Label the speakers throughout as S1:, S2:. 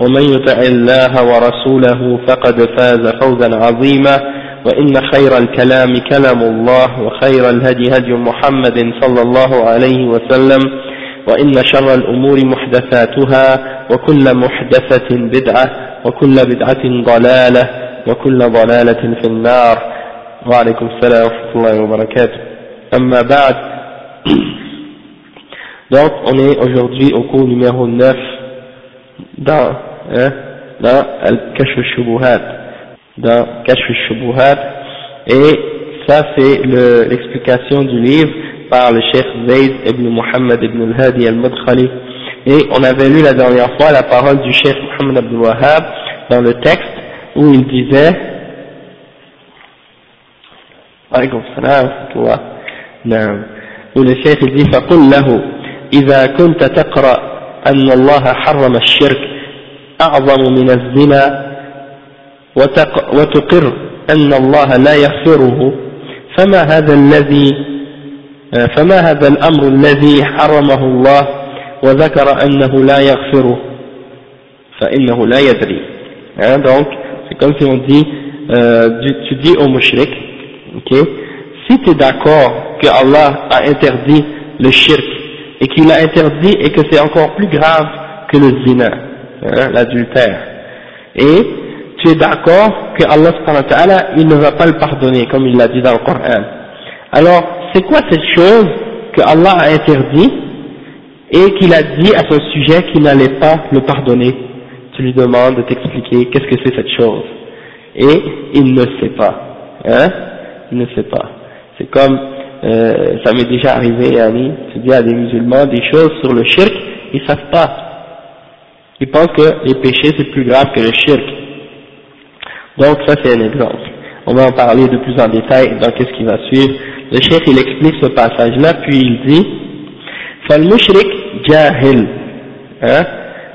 S1: ومن يطع الله ورسوله فقد فاز فوزا عظيما وإن خير الكلام كلام الله وخير الهدي هدي محمد صلى الله عليه وسلم وإن شر الأمور محدثاتها وكل محدثة بدعة وكل بدعة ضلالة وكل ضلالة في النار. وعليكم السلام ورحمة الله وبركاته. أما بعد Donc, on est aujourd'hui au cours numéro 9 dans, hein, dans Al-Kashf al-Shubuhat, dans Kashf al-Shubuhat, et ça c'est l'explication du livre par le chef Zayd ibn Muhammad ibn al-Hadi al-Madkhali, et on avait lu la dernière fois la parole du chef Muhammad Abdul Wahhab dans le texte où il disait عليكم السلام ورحمة الله نعم والشيخ يجي فقل له إذا كنت تقرأ أن الله حرم الشرك أعظم من الزنا وتقر أن الله لا يغفره فما هذا الذي فما هذا الأمر الذي حرمه الله وذكر أنه لا يغفره فإنه لا يدري hein, donc c'est comme si on dit euh, tu dis au mushrik ok si tu es d'accord que Allah a interdit le shirk et qu'il l'a interdit et que c'est encore plus grave que le zina, hein, l'adultère. Et tu es d'accord que Allah il ne va pas le pardonner comme il l'a dit dans le Coran. Alors, c'est quoi cette chose que Allah a interdit et qu'il a dit à son sujet qu'il n'allait pas le pardonner? Tu lui demandes de t'expliquer qu'est-ce que c'est cette chose. Et il ne sait pas. Hein? Il ne sait pas. C'est comme euh, ça m'est déjà arrivé, Annie, tu dis à des musulmans des choses sur le shirk, ils savent pas. Ils pensent que les péchés c'est plus grave que le shirk. Donc ça c'est un exemple. On va en parler de plus en détail dans qu'est-ce qui va suivre. Le shirk il explique ce passage-là, puis il dit, mushrik jahil. Hein?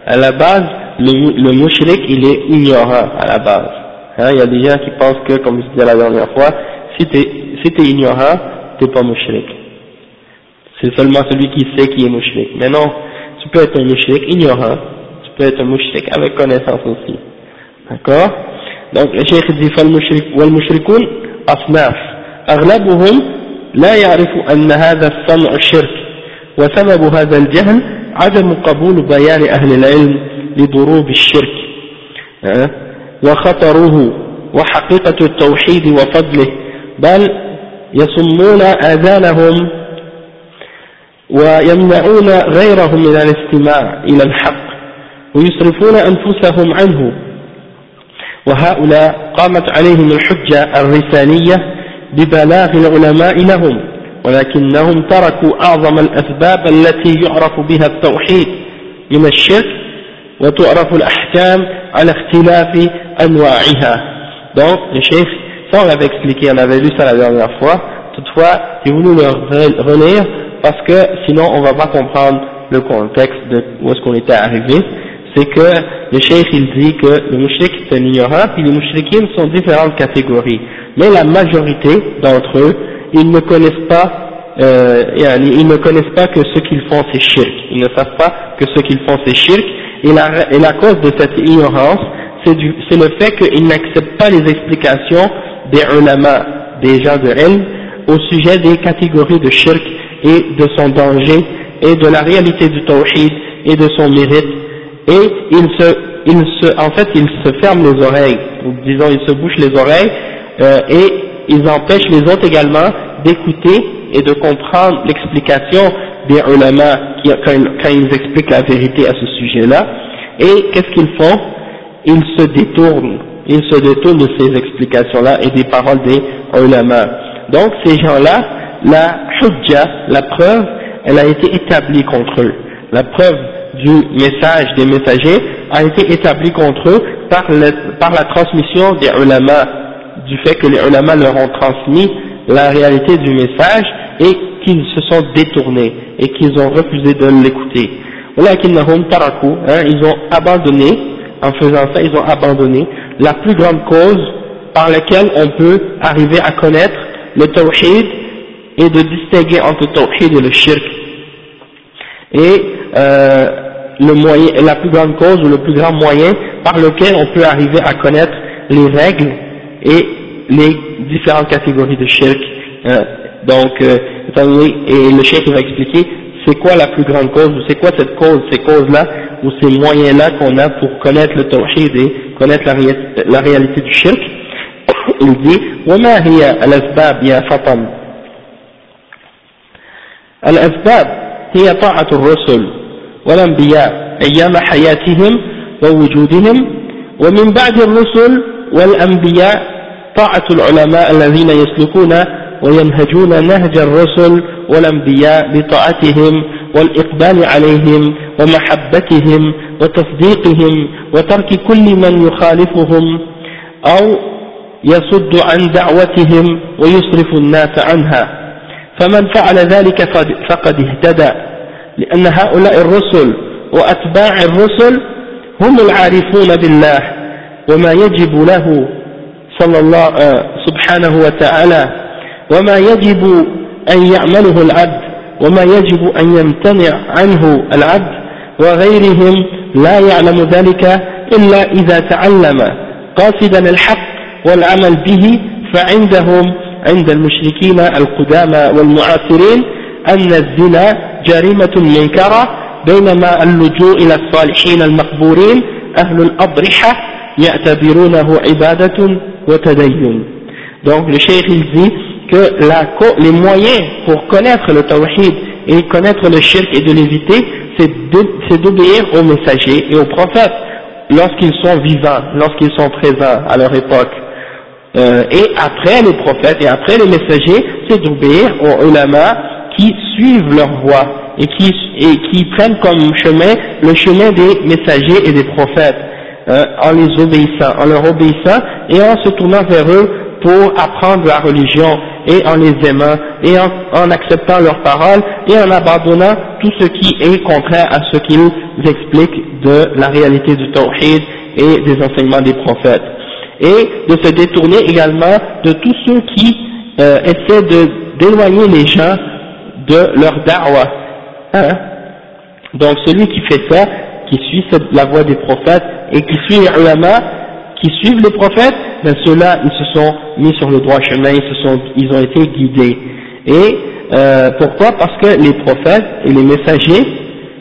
S1: À la base, le, le mushrik il est ignorant à la base. Hein? Il y a des gens qui pensent que, comme je disais la dernière fois, si tu es ignorant, t'es pas mouchrik. C'est seulement celui qui sait qui est mouchrik. Mais non, tu peux être un mouchrik ignorant, tu peux être un mouchrik avec connaissance aussi. D'accord Donc le cheikh dit والمشركون أصناف. أغلبهم لا يعرف أن هذا الصنع شرك وسبب هذا الجهل عدم قبول بيان أهل العلم لضروب الشرك وخطره وحقيقة التوحيد وفضله بل يصمون آذانهم ويمنعون غيرهم من الاستماع إلى الحق. ويصرفون أنفسهم عنه وهؤلاء قامت عليهم الحجة الرسالية ببلاغ العلماء لهم ولكنهم تركوا أعظم الأسباب التي يعرف بها التوحيد من الشرك وتعرف الأحكام على اختلاف أنواعها donc le chef Ça, on l'avait expliqué, on avait lu ça la dernière fois. Toutefois, j'ai voulu le relire parce que sinon on va pas comprendre le contexte de où est-ce qu'on était arrivé. C'est que le cheikh il dit que le mouchrik est un ignorant, puis les mouchriquins sont différentes catégories. Mais la majorité d'entre eux, ils ne connaissent pas, euh, ils ne connaissent pas que ce qu'ils font c'est shirk. Ils ne savent pas que ce qu'ils font c'est shirk. Et la, cause de cette ignorance, c'est le fait qu'ils n'acceptent pas les explications des ulama, des gens de au sujet des catégories de shirk et de son danger et de la réalité du tawhid et de son mérite. Et il se, il se, en fait, il se ferme les oreilles, disons, il se bouche les oreilles euh, et ils empêchent les autres également d'écouter et de comprendre l'explication des ulama quand, ils expliquent la vérité à ce sujet-là. Et qu'est-ce qu'ils font? Ils se détournent, ils se détournent de ces explications-là et des paroles des ulama. Donc ces gens-là, la hujja, la preuve, elle a été établie contre eux. La preuve du message des messagers a été établie contre eux par, par la transmission des ulama, du fait que les ulama leur ont transmis la réalité du message et qu'ils se sont détournés et qu'ils ont refusé de l'écouter. Hein, ils ont abandonné, en faisant ça, ils ont abandonné la plus grande cause par laquelle on peut arriver à connaître le tawhid et de distinguer entre le tawhid et le shirk. Et euh, le moyen, la plus grande cause ou le plus grand moyen par lequel on peut arriver à connaître les règles et les différentes catégories de shirk. Euh, donc, euh, et le chef va expliquer c'est quoi la plus grande cause, ou c'est quoi cette cause, ces causes-là, ou ces moyens-là qu'on a pour connaître le tawhid et connaître la, la réalité du shirk. Il dit, وما هي الأسباب يا فطن الأسباب هي طاعة الرسل والأنبياء أيام حياتهم ووجودهم. ومن بعد الرسل والأنبياء طاعة العلماء الذين يسلكون وينهجون نهج الرسل والأنبياء بطاعتهم والإقبال عليهم ومحبتهم وتصديقهم وترك كل من يخالفهم أو يصد عن دعوتهم ويصرف الناس عنها. فمن فعل ذلك فقد اهتدى. لأن هؤلاء الرسل وأتباع الرسل هم العارفون بالله وما يجب له صلى الله آه، سبحانه وتعالى وما يجب أن يعمله العبد وما يجب أن يمتنع عنه العبد وغيرهم لا يعلم ذلك إلا إذا تعلم قاصدا الحق والعمل به فعندهم عند المشركين القدامى والمعاصرين أن الزنا جريمة منكرة بينما اللجوء إلى الصالحين المقبورين أهل الأضرحة يعتبرونه عبادة وتدين donc le cheikh il dit que la, les moyens pour connaître le tawhid et connaître le shirk et de l'éviter c'est d'obéir aux messagers et aux prophètes lorsqu'ils sont vivants, lorsqu'ils sont présents à leur époque euh, et après les prophètes et après les messagers c'est d'obéir aux ulama qui suivent leur voie et qui, et qui prennent comme chemin le chemin des messagers et des prophètes euh, en les obéissant, en leur obéissant et en se tournant vers eux pour apprendre la religion et en les aimant et en, acceptant leurs paroles et en abandonnant tout ce qui est contraire à ce qu'ils expliquent de la réalité du tawhid et des enseignements des prophètes. Et de se détourner également de tous ceux qui euh, essaient d'éloigner les gens de leur da'wah. Hein? Donc celui qui fait ça, qui suit la voie des prophètes et qui suit les ulama, qui suivent les prophètes, ben ceux-là, ils se sont mis sur le droit chemin, ils, se sont, ils ont été guidés. Et euh, pourquoi? Parce que les prophètes et les messagers,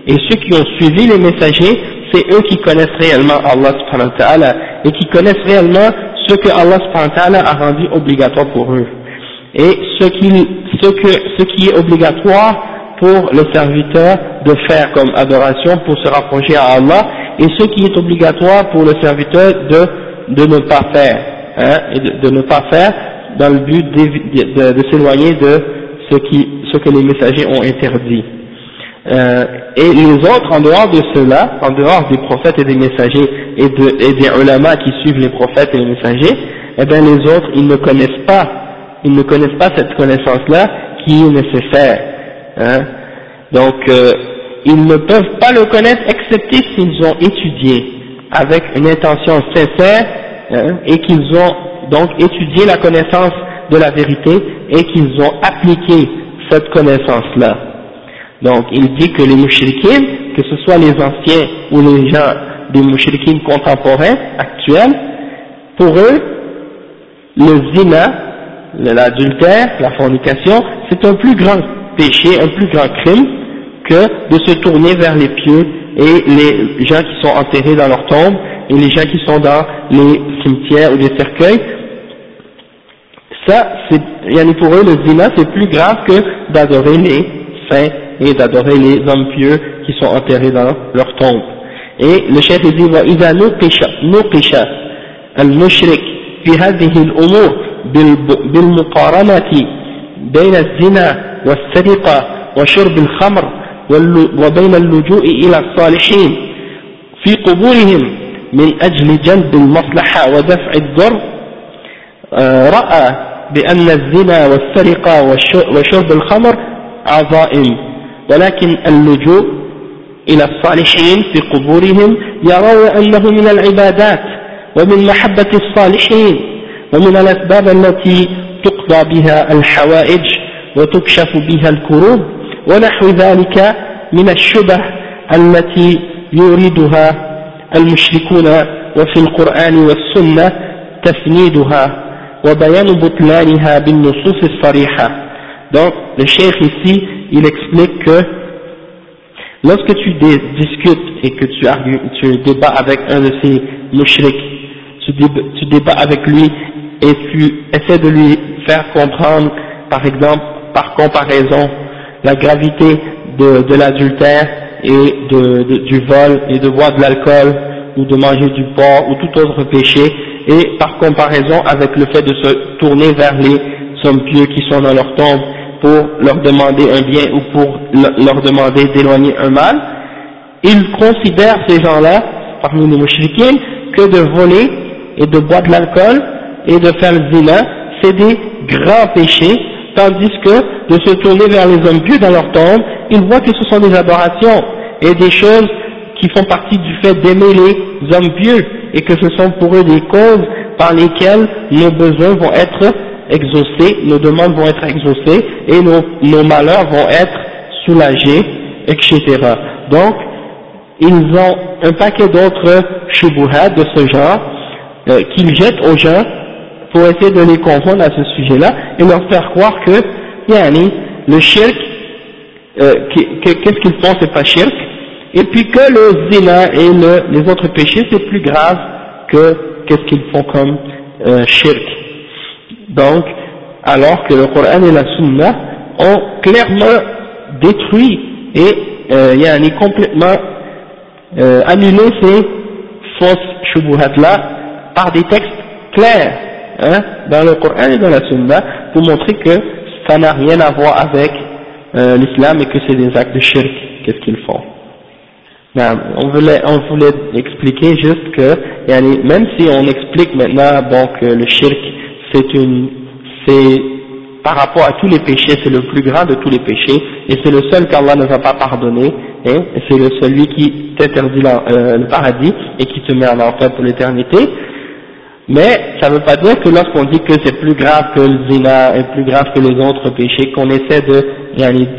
S1: et ceux qui ont suivi les messagers, c'est eux qui connaissent réellement Allah subhanahu wa ta'ala, et qui connaissent réellement ce que Allah subhanahu wa ta'ala a rendu obligatoire pour eux. Et ce qui, ce, que, ce qui est obligatoire pour le serviteur de faire comme adoration pour se rapprocher à Allah, et ce qui est obligatoire pour le serviteur de, de ne pas faire, hein, et de, ne pas faire dans le but de, de, s'éloigner de ce, qui, ce que les messagers ont interdit. Euh, et les autres, en dehors de cela, en dehors des prophètes et des messagers et, de, et des ulama qui suivent les prophètes et les messagers, eh bien les autres, ils ne connaissent pas, ils ne connaissent pas cette connaissance-là qui est nécessaire. Hein. Donc, euh, ils ne peuvent pas le connaître excepté s'ils ont étudié avec une intention sincère hein, et qu'ils ont donc étudié la connaissance de la vérité et qu'ils ont appliqué cette connaissance-là. Donc il dit que les mouchriquines, que ce soit les anciens ou les gens des mouchriquines contemporains, actuels, pour eux, le zina, l'adultère, la fornication, c'est un plus grand péché, un plus grand crime que de se tourner vers les pieux et les gens qui sont enterrés dans leur tombe et les gens qui sont dans les cimetières ou les cercueils. Ça, c'est, pour eux, le zina, c'est plus grave que d'adorer les saints et d'adorer les hommes pieux qui sont enterrés dans leur tombe. Et le chef dit, « Wa idha nuqisha, nuqisha al-mushrik fi hadhihi al-umur » بالمقارنة بين الزنا والسرقة وشرب الخمر وبين اللجوء إلى الصالحين في قبورهم من أجل جلب المصلحة ودفع الضر آه، رأى بأن الزنا والسرقة وشرب الخمر عظائم ولكن اللجوء إلى الصالحين في قبورهم يرون أنه من العبادات ومن محبة الصالحين. ومن الأسباب التي تقضى بها الحوائج وتكشف بها الكروب ونحو ذلك من الشبه التي يريدها المشركون وفي القرآن والسنة تسنيدها وبيان بطلانها بالنصوص الصريحة. Donc, le cheikh ici, il explique que lorsque tu discutes et que tu, tu débats avec un de ces mouchriks, tu débats avec lui et tu essaies de lui faire comprendre, par exemple, par comparaison, la gravité de, l'adultère et de, du vol et de boire de l'alcool ou de manger du porc ou tout autre péché et par comparaison avec le fait de se tourner vers les hommes pieux qui sont dans leur tombe pour leur demander un bien ou pour leur demander d'éloigner un mal, ils considèrent ces gens-là, parmi les mouchriquins, que de voler et de boire de l'alcool et de faire le zina, c'est des grands péchés, tandis que de se tourner vers les hommes pieux dans leur tombe, ils voient que ce sont des adorations et des choses qui font partie du fait d'aimer les hommes pieux et que ce sont pour eux des causes par lesquelles nos besoins vont être exaucés, nos demandes vont être exaucées et nos, malheurs vont être soulagés, etc. Donc, ils ont un paquet d'autres shubuhat de ce genre euh, qu'ils jettent aux gens pour essayer de les confondre à ce sujet-là et leur faire croire que yani, le shirk, euh, qu'est-ce qu'ils font, c'est pas shirk, et puis que le zina et le, les autres péchés c'est plus grave que qu'est-ce qu'ils font comme euh, shirk. Donc, alors que le Coran et la Sunna ont clairement détruit et euh, yani, complètement euh, annulé ces fausses shubuhat là par des textes clairs hein, dans le Coran et dans la Sunna pour montrer que ça n'a rien à voir avec euh, l'islam et que c'est des actes de shirk, qu'est-ce qu'ils font? on voulait, expliquer juste que, même si on explique maintenant bon, que le shirk c'est par rapport à tous les péchés, c'est le plus grand de tous les péchés, et c'est le seul qu'Allah ne va pas pardonner, hein, et c'est celui qui t'interdit euh, le paradis et qui te met en enfer pour l'éternité. Mais ça ne veut pas dire que lorsqu'on dit que c'est plus grave que le zina et plus grave que les autres péchés, qu'on essaie de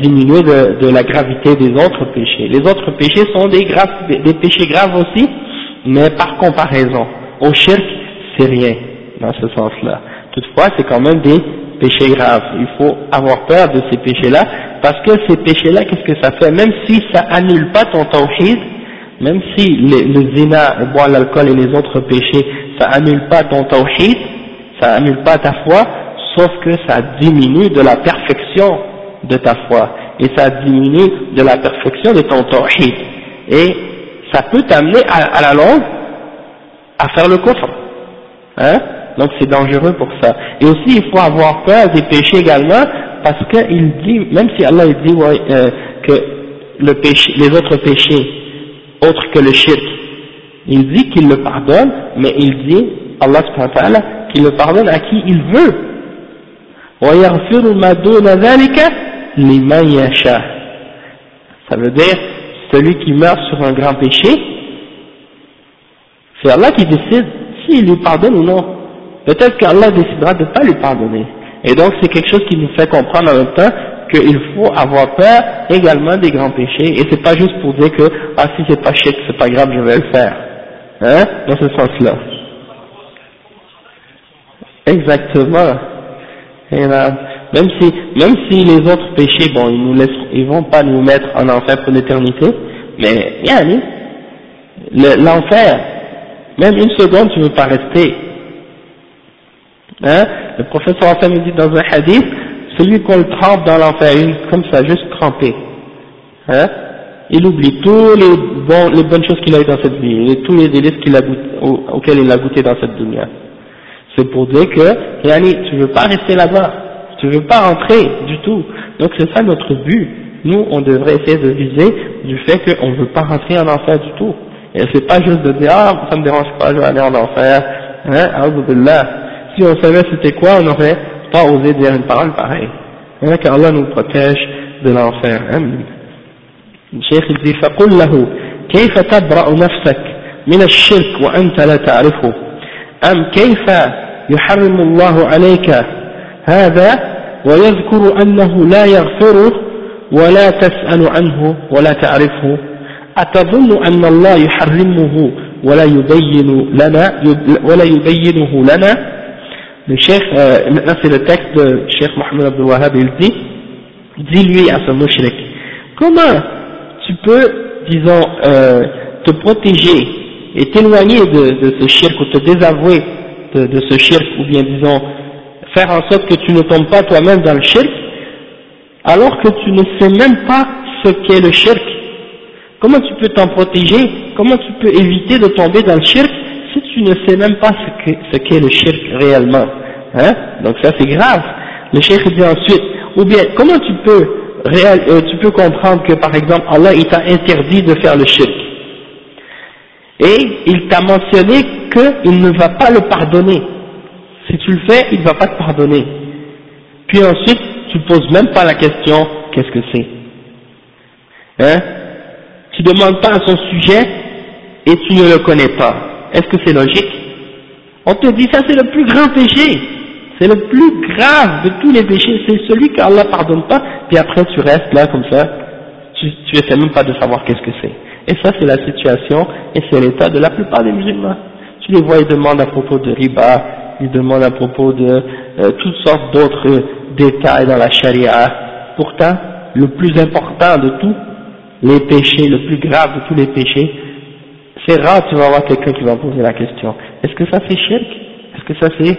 S1: diminuer de, la gravité des autres péchés. Les autres péchés sont des, péchés graves aussi, mais par comparaison. Au shirk, c'est rien dans ce sens-là. Toutefois, c'est quand même des péchés graves. Il faut avoir peur de ces péchés-là, parce que ces péchés-là, qu'est-ce que ça fait? Même si ça annule pas ton tawhid, même si le, zina, boire l'alcool et les autres péchés, ça annule pas ton tawhid, ça annule pas ta foi, sauf que ça diminue de la perfection de ta foi, et ça diminue de la perfection de ton tawhid. Et ça peut t'amener à, la longue à faire le coffre. Hein? Donc c'est dangereux pour ça. Et aussi il faut avoir peur des péchés également, parce qu'il dit, même si Allah dit euh, que le péché, les autres péchés, autres que le shirk, il dit qu'il le pardonne, mais il dit, Allah qu'il le pardonne à qui il veut. Ça veut dire, celui qui meurt sur un grand péché, c'est Allah qui décide s'il lui pardonne ou non peut-être qu'Allah décidera de ne pas lui pardonner. Et donc c'est quelque chose qui nous fait comprendre en même temps qu'il faut avoir peur également des grands péchés, et c'est pas juste pour dire que, ah si c'est pas chic, c'est pas grave, je vais le faire. Hein, dans ce sens-là. Exactement. Et même si, même si les autres péchés, bon, ils nous laissent, ils vont pas nous mettre en enfer pour l'éternité, mais, yani, l'enfer, même une seconde tu veux pas rester, Hein? Le professeur Hassan dit dans un hadith, celui qu'on le trempe dans l'enfer, comme ça, juste trempé, hein, il oublie tous les, les bonnes choses qu'il a eu dans cette vie, et tous les délices qu'il a auxquels il a goûté dans cette dunya. C'est pour dire que, yani, tu veux pas rester là-bas, tu veux pas rentrer du tout. Donc c'est ça notre but. Nous, on devrait essayer de viser du fait qu'on ne veut pas rentrer en enfer du tout. Et c'est pas juste de dire, ah, ça me dérange pas, je vais aller en enfer, hein, Si on savait c'était quoi, on n'aurait pas osé dire une parole pareille. Hein, qu'Allah nous protège de l'enfer. الشيخ dit فقل له كيف تبرأ نفسك من الشرك وأنت لا تعرفه؟ أم كيف يحرم الله عليك هذا ويذكر أنه لا يغفره ولا تسأل عنه ولا تعرفه؟ أتظن أن الله يحرمه ولا يبين لنا ولا يبينه لنا؟ Euh, maintenant c'est le texte de Cheikh Mohamed Abdul Wahhab, il dit, dis-lui à ce mushrik, comment tu peux, disons, euh, te protéger et t'éloigner de, ce shirk ou te désavouer de, de, ce shirk ou bien, disons, faire en sorte que tu ne tombes pas toi-même dans le shirk alors que tu ne sais même pas ce qu'est le shirk. Comment tu peux t'en protéger? Comment tu peux éviter de tomber dans le shirk si tu ne sais même pas ce qu'est le shirk réellement? Hein? Donc ça c'est grave. Le shirk dit ensuite, ou bien comment tu peux, euh, tu peux comprendre que par exemple Allah il t'a interdit de faire le shirk et il t'a mentionné qu'il ne va pas le pardonner. Si tu le fais, il ne va pas te pardonner. Puis ensuite, tu poses même pas la question, qu'est-ce que c'est? Hein? Tu demandes pas à son sujet et tu ne le connais pas. Est-ce que c'est logique? On te dit ça c'est le plus grand péché. C'est le plus grave de tous les péchés. C'est celui qu'Allah pardonne pas. Puis après tu restes là comme ça. Tu, tu essaies même pas de savoir qu'est-ce que c'est. Et ça c'est la situation et c'est l'état de la plupart des musulmans. Tu les vois, ils demandent à propos de riba, ils demandent à propos de euh, toutes sortes d'autres détails dans la charia. Pourtant, le plus important de tous les péchés, le plus grave de tous les péchés, c'est rare tu vas avoir quelqu'un qui va poser la question. Est-ce que ça c'est shirk? Est-ce que ça c'est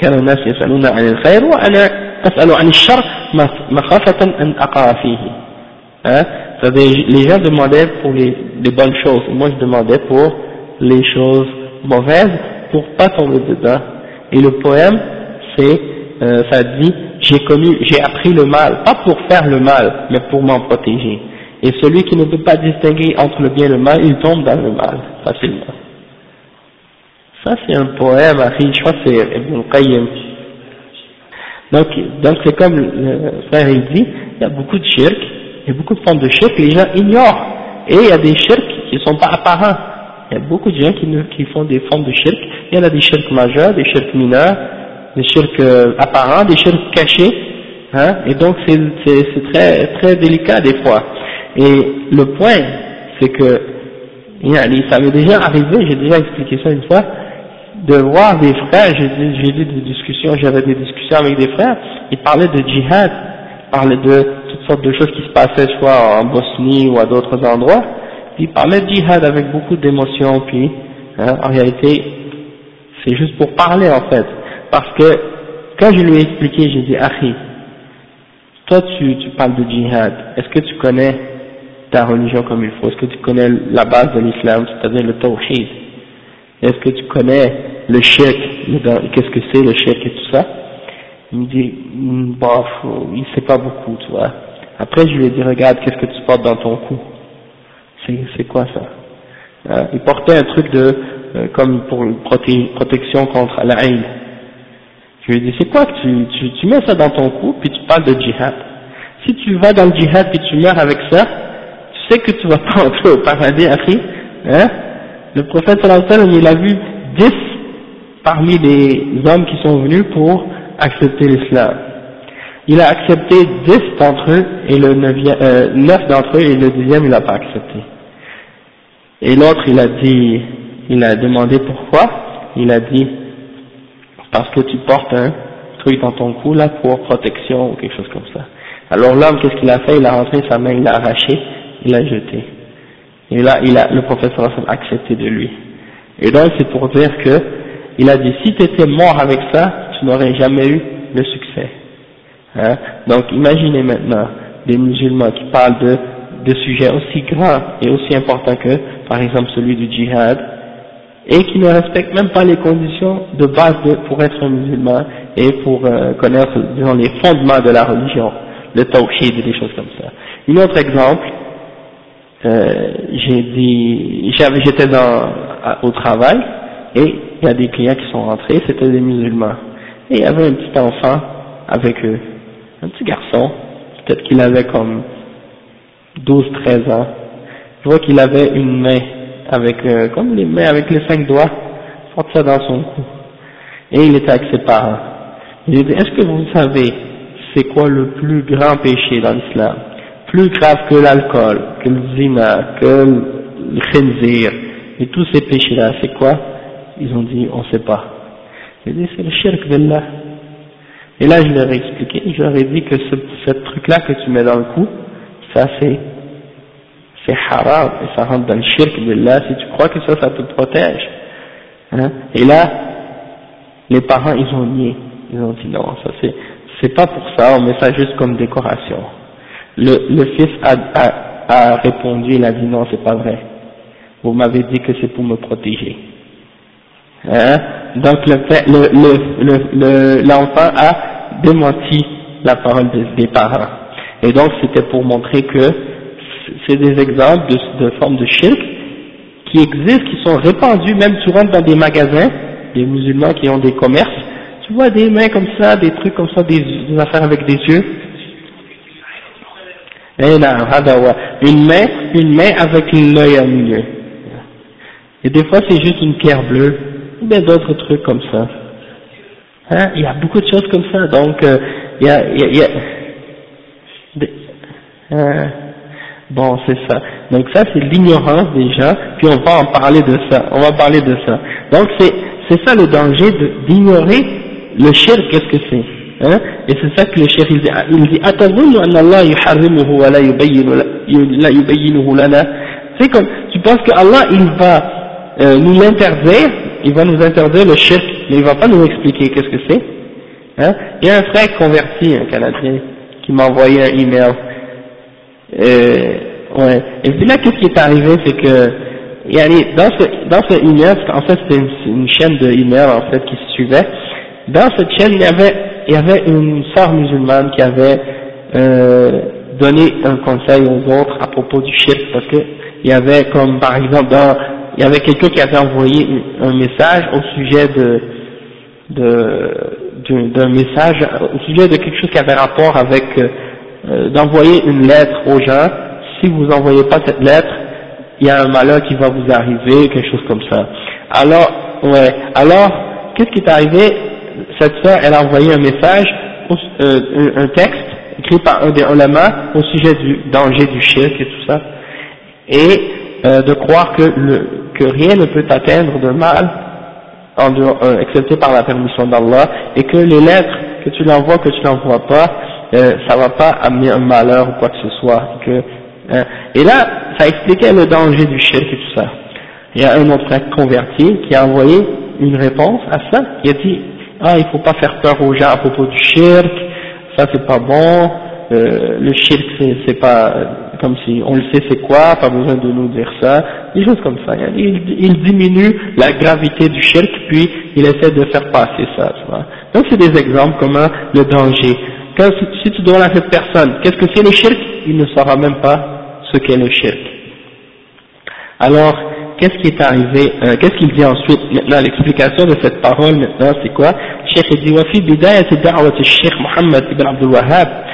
S1: كان الناس يسألون عن الخير وأنا أسأل عن الشر مخافة أن أقع فيه hein? les gens demandaient pour les, les bonnes choses et moi je demandais pour les choses mauvaises pour pas tomber dedans et le poème c'est euh, ça dit j'ai connu j'ai appris le mal pas pour faire le mal mais pour m'en protéger et celui qui ne peut pas distinguer entre le bien et le mal il tombe dans le mal facilement ça c'est un poème je crois que c'est Ibn donc donc c'est comme le frère il dit il y a beaucoup de shirk il y a beaucoup de formes de shirk les gens ignorent. Et il y a des shirk qui ne sont pas apparents. Il y a beaucoup de gens qui, qui font des formes de shirk. Il y en a des shirks majeurs, des shirks mineurs des shirks euh, apparents, des shirks cachés hein, et donc c'est très, très délicat des fois. Et le point c'est que ça m'est déjà arrivé, j'ai déjà expliqué ça une fois de voir des frères, j'ai eu des discussions, j'avais des discussions avec des frères, ils parlaient de djihad, ils parlaient de toutes sortes de choses qui se passaient soit en Bosnie ou à d'autres endroits, ils parlaient de djihad avec beaucoup d'émotion, puis hein, en réalité c'est juste pour parler en fait, parce que quand je lui ai expliqué, j'ai dit Achi, toi tu, tu parles de djihad, est-ce que tu connais ta religion comme il faut, est-ce que tu connais la base de l'islam, c'est-à-dire le tawhid? Est-ce que tu connais le shirk, qu'est-ce que c'est le shirk et tout ça? Il me dit, hmm, bof, il sait pas beaucoup, tu vois. Après, je lui ai dit, regarde, qu'est-ce que tu portes dans ton cou? C'est quoi ça? Euh, Il portait un truc de, euh, comme pour protection contre la haine. Je lui ai dit, c'est quoi que tu, tu, tu mets ça dans ton cou, puis tu parles de djihad? Si tu vas dans le djihad, puis tu meurs avec ça, tu sais que tu vas pas entrer au paradis, après, hein? Le prophète sallallahu il a vu dix parmi les hommes qui sont venus pour accepté l'islam. Il a accepté dix d'entre eux et le euh, neuf d'entre eux et le dixième il n'a pas accepté. Et l'autre il a dit, il a demandé pourquoi, il a dit parce que tu portes un truc dans ton cou là pour protection ou quelque chose comme ça. Alors l'homme qu'est-ce qu'il a fait? Il a rentré sa main, il l'a arraché, il l'a jeté. Et là, il a, le professeur a accepté de lui. Et donc c'est pour dire que, il a dit, si tu étais mort avec ça, tu n'aurais jamais eu le succès. Hein? Donc imaginez maintenant des musulmans qui parlent de, de sujets aussi grands et aussi importants que, par exemple, celui du djihad, et qui ne respectent même pas les conditions de base pour être musulman et pour euh, connaître disons, les fondements de la religion, le tawhid et des choses comme ça. Un autre exemple, euh, j'ai dit, j'étais dans, au travail et il y a des clients qui sont rentrés, c'était des musulmans. Et il y avait un petit enfant avec eux, un petit garçon, peut-être qu'il avait comme 12-13 ans. Je vois qu'il avait une main avec, euh, comme les mains avec les cinq doigts, porte ça dans son cou. Et il était avec ses parents. Il dit, est-ce que vous savez c'est quoi le plus grand péché dans l'islam? Plus grave que l'alcool, que le zina, que le khinzir, et tous ces péchés-là, c'est quoi? Ils ont dit, on ne sait pas. J'ai dit, c'est le shirk d'Allah. Et là, je leur ai expliqué, je leur ai dit que ce, truc-là que tu mets dans le cou, ça c'est, c'est haram, et ça rentre dans le shirk d'Allah, si tu crois que ça, ça te protège. Hein? Et là, les parents, ils ont nié. Ils ont dit, non, ça c'est, c'est pas pour ça, on met ça juste comme décoration le, le fils a, a, a, répondu, il a dit non, c'est pas vrai. Vous m'avez dit que c'est pour me protéger. Hein? Donc l'enfant le, le, a démenti la parole des, parents. Et donc c'était pour montrer que c'est des exemples de, de formes de shirk qui existent, qui sont répandus, même tu rentres dans des magasins, des musulmans qui ont des commerces, tu vois des mains comme ça, des trucs comme ça, des, des affaires avec des yeux, une main, une main avec l'œil au milieu. Et des fois c'est juste une pierre bleue, ou bien d'autres trucs comme ça. Hein? Il y a beaucoup de choses comme ça, donc euh, il y a, il y a, euh, bon c'est ça. Donc ça c'est l'ignorance déjà, puis on va en parler de ça, on va parler de ça. Donc c'est c'est ça le danger d'ignorer le shirk, qu'est-ce que c'est? Hein? Et c'est ça que le chef il dit, il dit C'est comme, tu penses que Allah il va euh, nous l'interdire, il va nous interdire le shirk, mais il va pas nous expliquer qu'est-ce que c'est. Hein? Il y a un frère converti, un Canadien, qui m'a envoyé un email. Euh, ouais. Et puis là, qu'est-ce qui est arrivé, c'est que, dans ce, dans ce email, en fait c'était une, une, chaîne de email en fait qui se suivait, dans cette chaîne il y avait il y avait une sœur musulmane qui avait euh, donné un conseil aux autres à propos du shirk parce que il y avait comme par exemple il y avait quelqu'un qui avait envoyé un message au sujet de d'un message au sujet de quelque chose qui avait rapport avec euh, d'envoyer une lettre aux gens. Si vous envoyez pas cette lettre il y a un malheur qui va vous arriver quelque chose comme ça. Alors ouais. Alors qu'est-ce qui est arrivé? Cette sœur, elle a envoyé un message, euh, un, texte écrit par un des ulama au sujet du danger du shirk et tout ça, et euh, de croire que, rien ne peut atteindre de mal en euh, excepté par la permission d'Allah, et que les lettres que tu l'envoies, que tu l'envoies pas, euh, ça va pas amener un malheur ou quoi que ce soit. Hein. Et là, ça expliquait le danger du shirk et tout ça. Il y a un autre converti qui a envoyé une réponse à ça, qui a dit ah il faut pas faire peur aux gens à propos du shirk, ça c'est pas bon, euh, le shirk c'est pas comme si on le sait c'est quoi, pas besoin de nous dire ça, des choses comme ça. Il, il diminue la gravité du shirk puis il essaie de faire passer ça, tu vois. Donc c'est des exemples comme le danger. Quand, si tu demandes à cette personne qu'est-ce que c'est le shirk, il ne saura même pas ce qu'est le shirk. Alors, qu'est-ce qui est arrivé, euh, qu'est-ce qu'il dit ensuite Maintenant, l'explication de cette parole, maintenant, c'est quoi الشيخ dit وفي بداية دعوة الشيخ محمد بن عبد الوهاب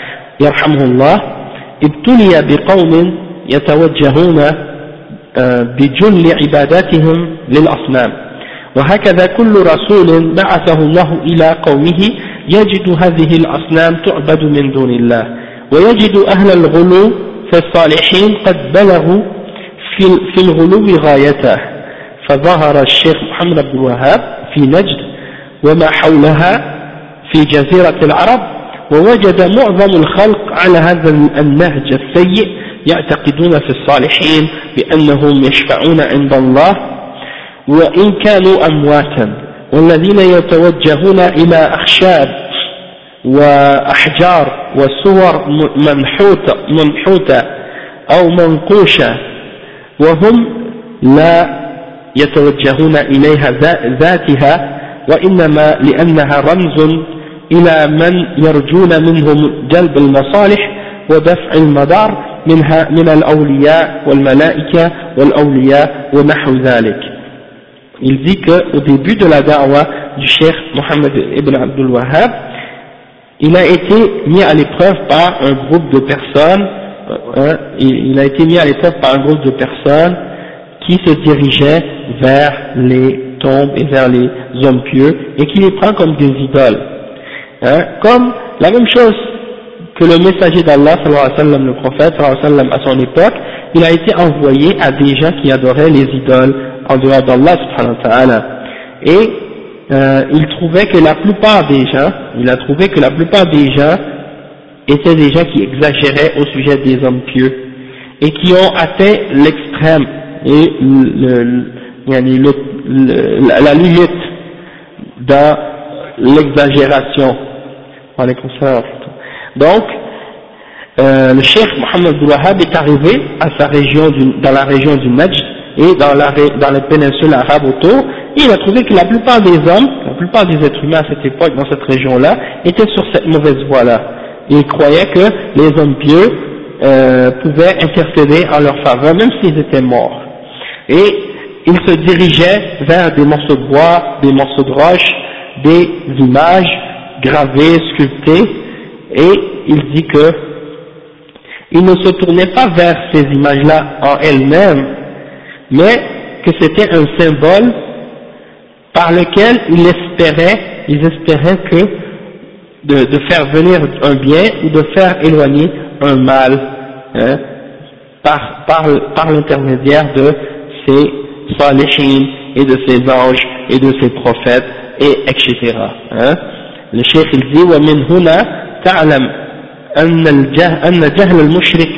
S1: يرحمه الله ابتلي بقوم يتوجهون بجل عباداتهم للأصنام وهكذا كل رسول بعثه الله إلى قومه يجد هذه الأصنام تعبد من دون الله ويجد أهل الغلو في الصالحين قد بلغوا في الغلو غايته. فظهر الشيخ محمد بن الوهاب في نجد وما حولها في جزيرة العرب ووجد معظم الخلق على هذا النهج السيء يعتقدون في الصالحين بأنهم يشفعون عند الله وإن كانوا أمواتا والذين يتوجهون إلى أخشاب وأحجار وصور منحوتة, منحوتة أو منقوشة وهم لا يتوجهون إليها ذاتها وإنما لأنها رمز إلى من يرجون منهم جلب المصالح ودفع المضار منها من الأولياء والملائكة والأولياء ونحو ذلك. Il dit qu'au début de la da'wah du cheikh Mohammed ibn Abdul Wahhab il a été mis à l'épreuve par un groupe de personnes euh, il a été mis à l'épreuve par un groupe de personnes qui se dirigeaient vers les tombes et vers les hommes pieux et qui les prend comme des idoles. Hein, comme la même chose que le messager d'Allah, le prophète, à son époque, il a été envoyé à des gens qui adoraient les idoles en dehors d'Allah, et euh, il trouvait que la plupart des gens, il a trouvé que la plupart des gens étaient des gens qui exagéraient au sujet des hommes pieux et qui ont atteint l'extrême et le, la limite dans l'exagération. Donc, euh, le cheikh Mohammed Wahab est arrivé à sa région dans la région du Najd et dans, la, dans les péninsules arabes autour, et il a trouvé que la plupart des hommes, la plupart des êtres humains à cette époque, dans cette région-là, étaient sur cette mauvaise voie-là. Et il croyait que les hommes pieux euh, pouvaient intercéder en leur faveur, même s'ils étaient morts. Et il se dirigeait vers des morceaux de bois, des morceaux de roche, des images gravées, sculptées, et il dit que il ne se tournait pas vers ces images-là en elles-mêmes, mais que c'était un symbole par lequel il espérait, ils espéraient que de, de, faire venir un bien ou de faire éloigner un mal hein, par, par, par l'intermédiaire de ces salihin et de ces anges et de ces prophètes et etc. Hein. Le cheikh il dit ومن هنا تعلم أن, الجهل أن جهل المشرك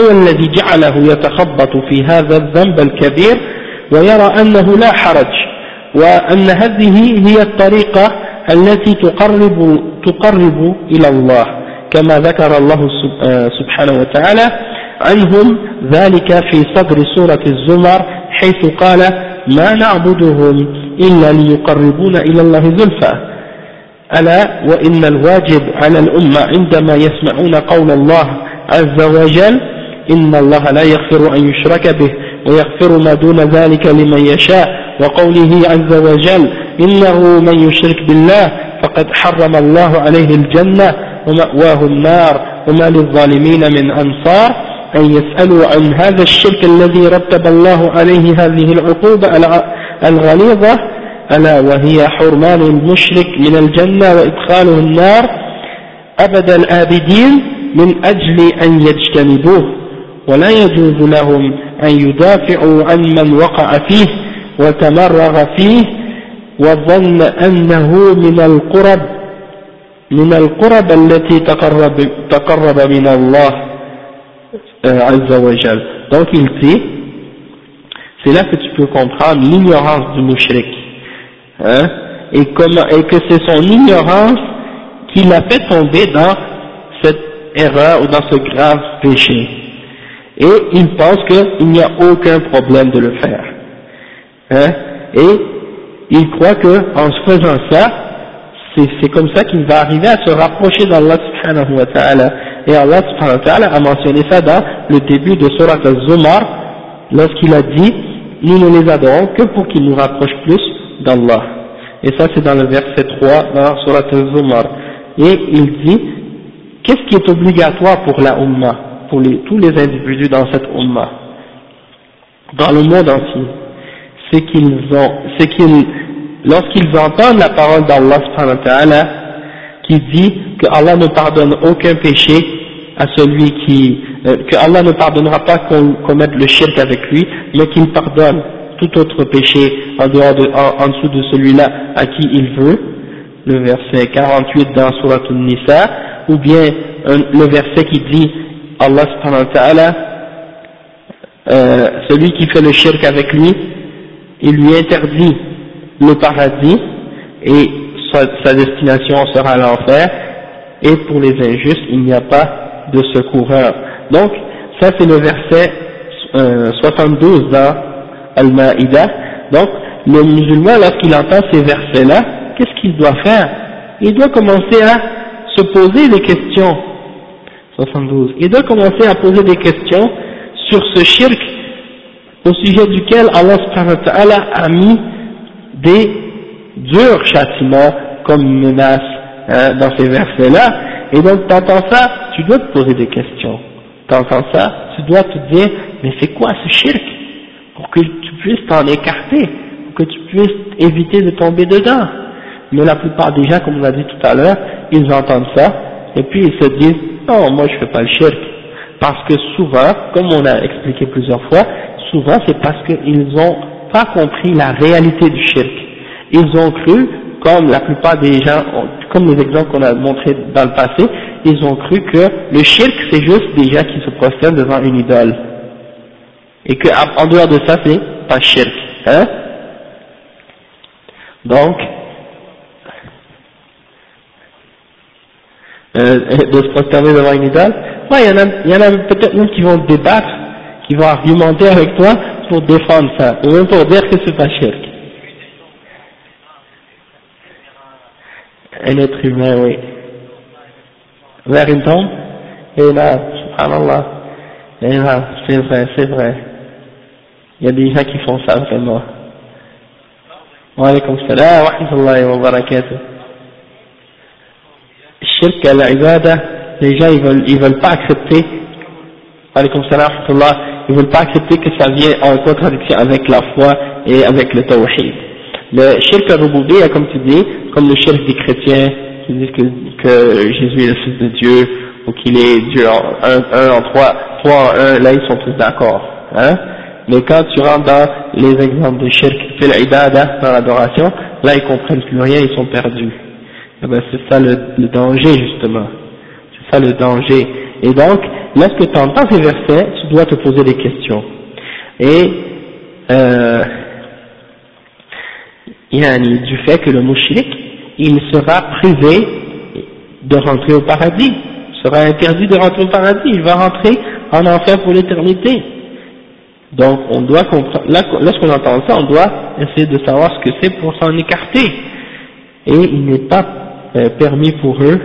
S1: هو الذي جعله يتخبط في هذا الذنب الكبير ويرى أنه لا حرج وأن هذه هي الطريقة التي تقرب, تقرب إلى الله كما ذكر الله سبحانه وتعالى عنهم ذلك في صدر سورة الزمر حيث قال ما نعبدهم إلا ليقربون إلى الله زلفى. ألا وإن الواجب على الأمة عندما يسمعون قول الله عز وجل إن الله لا يغفر أن يشرك به ويغفر ما دون ذلك لمن يشاء وقوله عز وجل إنه من يشرك بالله فقد حرم الله عليه الجنة ومأواه النار وما للظالمين من أنصار أن يسألوا عن هذا الشرك الذي رتب الله عليه هذه العقوبة الغليظة ألا وهي حرمان المشرك من الجنة وإدخاله النار أبد الآبدين من أجل أن يجتنبوه ولا يجوز لهم أن يدافعوا عن من وقع فيه وتمرغ فيه وظن أنه من القرب من القرب التي تقرب, تقرب من الله عز وجل donc il dit c'est là que tu peux comprendre l'ignorance du mushrik hein, et, comment, et que c'est son ignorance qui l'a fait tomber dans cette erreur ou dans ce grave péché. Et il pense qu'il n'y a aucun problème de le faire. Hein, et il croit que en faisant ça, c'est comme ça qu'il va arriver à se rapprocher d'Allah subhanahu wa ta'ala. Et Allah subhanahu wa ta'ala a mentionné ça dans le début de Surat al-Zumar, lorsqu'il a dit, nous ne les adorons que pour qu'ils nous rapprochent plus d'Allah. Et ça c'est dans le verset 3 dans Surat al-Zumar. Et il dit, qu'est-ce qui est obligatoire pour la Ummah, pour tous les individus dans cette Ummah, dans le monde entier C'est qu'ils ont, c'est qu'ils lorsqu'ils entendent la parole d'Allah qui dit que Allah ne pardonne aucun péché à celui qui, euh, que Allah ne pardonnera pas qu'on commette le shirk avec lui, mais qu'il pardonne tout autre péché en dehors de, en, dessous de celui-là à qui il veut, le verset 48 dans Surah An-Nisa, ou bien le verset qui dit Allah subhanahu wa ta'ala, euh, celui qui fait le shirk avec lui, il lui interdit le paradis et sa, destination sera l'enfer et pour les injustes il n'y a pas de secoureur. Donc ça c'est le verset 72 euh, dans Al-Ma'ida. Donc le musulman lorsqu'il entend ces versets-là, qu'est-ce qu'il doit faire? Il doit commencer à se poser des questions. 72. Il doit commencer à poser des questions sur ce shirk au sujet duquel Allah a mis des durs châtiments comme menace hein, dans ces versets-là. Et donc, tu entends ça, tu dois te poser des questions. Tu entends ça, tu dois te dire, mais c'est quoi ce shirk? Pour que tu puisses t'en écarter, pour que tu puisses éviter de tomber dedans. Mais la plupart des gens, comme on a dit tout à l'heure, ils entendent ça, et puis ils se disent, non, moi je fais pas le shirk. Parce que souvent, comme on a expliqué plusieurs fois, souvent c'est parce qu'ils n'ont pas compris la réalité du shirk. Ils ont cru, comme la plupart des gens, comme les exemples qu'on a montrés dans le passé, ils ont cru que le shirk c'est juste des gens qui se prosternent devant une idole. Et qu'en dehors de ça c'est pas shirk. Hein? Donc, euh, de se prosterner devant une idole, ouais, il y en a, y en a peut-être même qui vont débattre qui vont argumenter avec toi pour défendre ça, ou même pour dire que c'est pas shirk. Un être humain, oui. Vers une tombe, et là, subhanallah, et là, c'est vrai, c'est vrai. Il y a des gens qui font ça vraiment. Wa alaykum salam wa rahmatullahi wa barakatuh. Shirk al-ibada, les gens ils veulent, ils veulent pas accepter. Wa alaykum salam wa rahmatullah ils ne veulent pas accepter que ça vient en contradiction avec la foi et avec le tawhid. Le shirk al comme tu dis, comme le shirk des chrétiens qui disent que, Jésus est le Fils de Dieu ou qu'il est Dieu en un, en trois, trois en un, là ils sont tous d'accord. Hein Mais quand tu rentres dans les exemples de shirk dans l'adoration, là ils comprennent plus rien, ils sont perdus. Eh ben, c'est ça le danger justement. C'est ça le danger. Et donc, lorsque tu entends ces versets, tu dois te poser des questions. Et euh, du fait que le mouchrik, il sera privé de rentrer au paradis, il sera interdit de rentrer au paradis, il va rentrer en enfer pour l'éternité. Donc on doit lorsqu'on entend ça, on doit essayer de savoir ce que c'est pour s'en écarter. Et il n'est pas euh, permis pour eux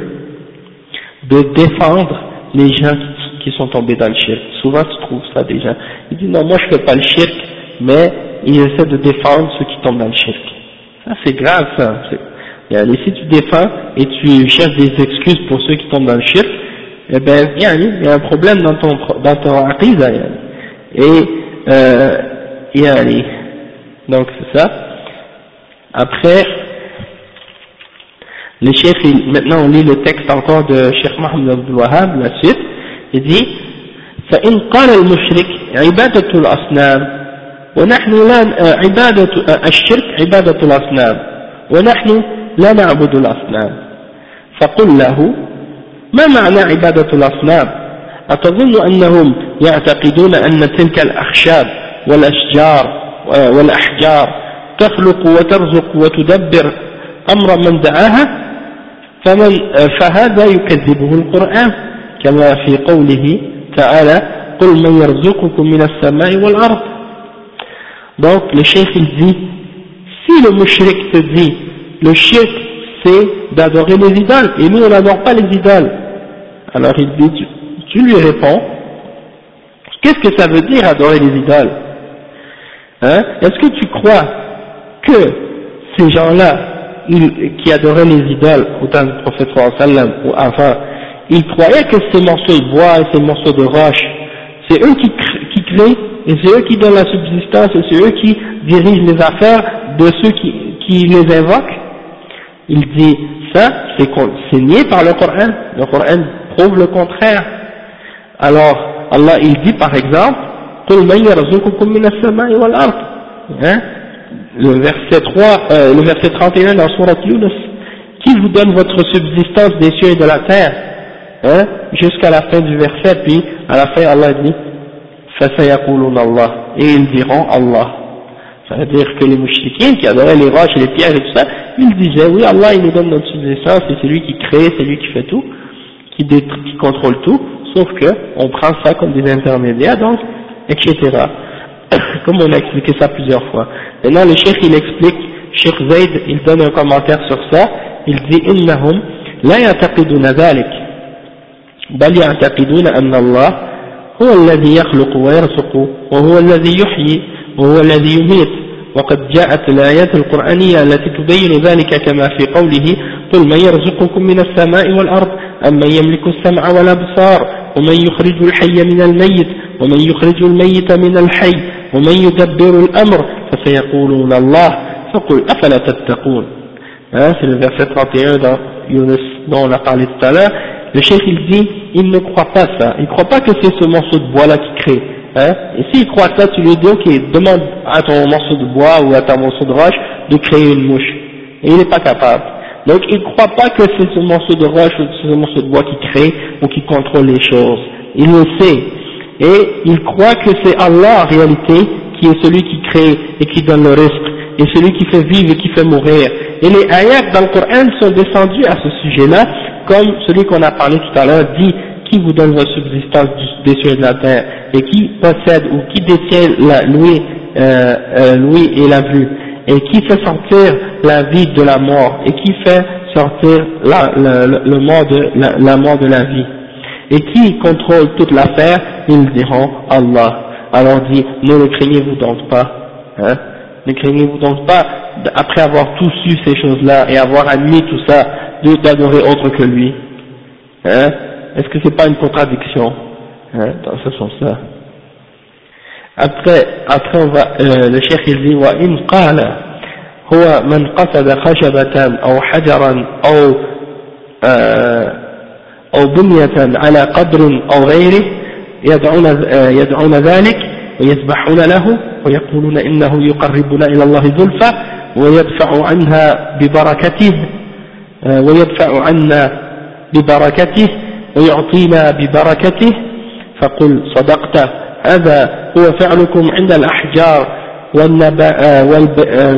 S1: de défendre les gens qui, sont tombés dans le shirk. Souvent tu trouves ça déjà. Ils disent non moi je fais pas le shirk, mais ils essaient de défendre ceux qui tombent dans le shirk. Ça c'est grave ça. Et si tu défends et tu cherches des excuses pour ceux qui tombent dans le shirk, eh ben il y a un problème dans ton dans ton Et euh, donc c'est ça. Après le chef, maintenant on lit le texte encore de Cheikh Mohamed Abdul Wahhab, la suite, il dit فإن قال المشرك عبادة الأصنام ونحن لا عبادة الشرك عبادة الأصنام ونحن لا نعبد الأصنام فقل له ما معنى عبادة الأصنام؟ أتظن أنهم يعتقدون أن تلك الأخشاب والأشجار والأحجار تخلق وترزق وتدبر أمر من دعاها فمن فهذا يكذبه القرآن كما في قوله تعالى قل من يرزقكم من السماء والأرض donc le chef il dit si le mushrik te dit le shirk c'est d'adorer les idoles et nous on n'adore pas les idoles alors il dit tu, tu lui réponds qu'est-ce que ça veut dire adorer les idoles hein est-ce que tu crois que ces gens-là qui adoraient les idoles au temps du prophète sallam ou avant, ils croyaient que ces morceaux de bois et ces morceaux de roche, c'est eux qui, créent et c'est eux qui donnent la subsistance et c'est eux qui dirigent les affaires de ceux qui, qui les invoque, il dit ça, c'est nié par le Coran. Le Coran prouve le contraire. Alors, Allah, il dit par exemple? Le verset 3, euh, le verset 31 dans Surat Yunus, qui vous donne votre subsistance des cieux et de la terre, hein? jusqu'à la fin du verset, puis à la fin Allah dit, Allah, et ils diront Allah. Ça veut dire que les mouchriquins qui adoraient les roches et les pierres et tout ça, ils disaient oui Allah il nous donne notre subsistance, c'est lui qui crée, c'est lui qui fait tout, qui, qui contrôle tout, sauf que on prend ça comme des intermédiaires, donc, etc comme on a expliqué ça plusieurs fois. Maintenant le chef il explique, Cheikh Zayd il donne un commentaire sur ça, il dit إنهم لا يعتقدون ذلك بل يعتقدون أن الله هو الذي يخلق ويرزق وهو الذي يحيي وهو الذي يميت وقد جاءت الآيات القرآنية التي تبين ذلك كما في قوله قل من يرزقكم من السماء والأرض أم من يملك السمع والأبصار ومن يخرج الحي من الميت ومن يخرج الميت من الحي ومن يدبر الأمر فسيقولون الله فقل أفلا تتقون c'est le verset 31 dans Yunus dont on a parlé tout à l'heure le chef il dit il ne croit pas ça il ne croit pas que c'est ce morceau de bois là qui crée Hein et s'il croit ça, tu lui dis, ok, demande à ton morceau de bois ou à ton morceau de roche de créer une mouche. Et il n'est pas capable. Donc il ne croit pas que c'est ce morceau de roche ou ce morceau de bois qui crée ou qui contrôle les choses. Il le sait. Et il croit que c'est Allah en réalité qui est celui qui crée et qui donne le risque, et celui qui fait vivre et qui fait mourir. Et les ayats dans le Coran sont descendus à ce sujet-là, comme celui qu'on a parlé tout à l'heure dit qui vous donne votre subsistance des cieux et de la terre, et qui possède ou qui détient la euh, euh, et la vue, et qui fait sortir la vie de la mort, et qui fait sortir la, mort la, la, mort de la vie, et qui contrôle toute l'affaire, ils diront Allah. Alors dit, ne le craignez-vous donc pas, hein, ne craignez-vous donc pas, après avoir tout su ces choses-là, et avoir admis tout ça, d'adorer autre que lui, hein, est-ce que c'est pas une contradiction hein, dans ce sens-là Après, après on va, euh, le cheikh il dit وإن قال هو من قصد خشبة أو حجرا أو آه أو بنية على قدر أو غيره يدعون, يدعون ذلك ويسبحون له ويقولون إنه يقربنا إلى الله زلفى ويدفع عنها ببركته ويدفع عنا ببركته ويعطينا ببركته. فقل صدقت هذا هو فعلكم عند الأحجار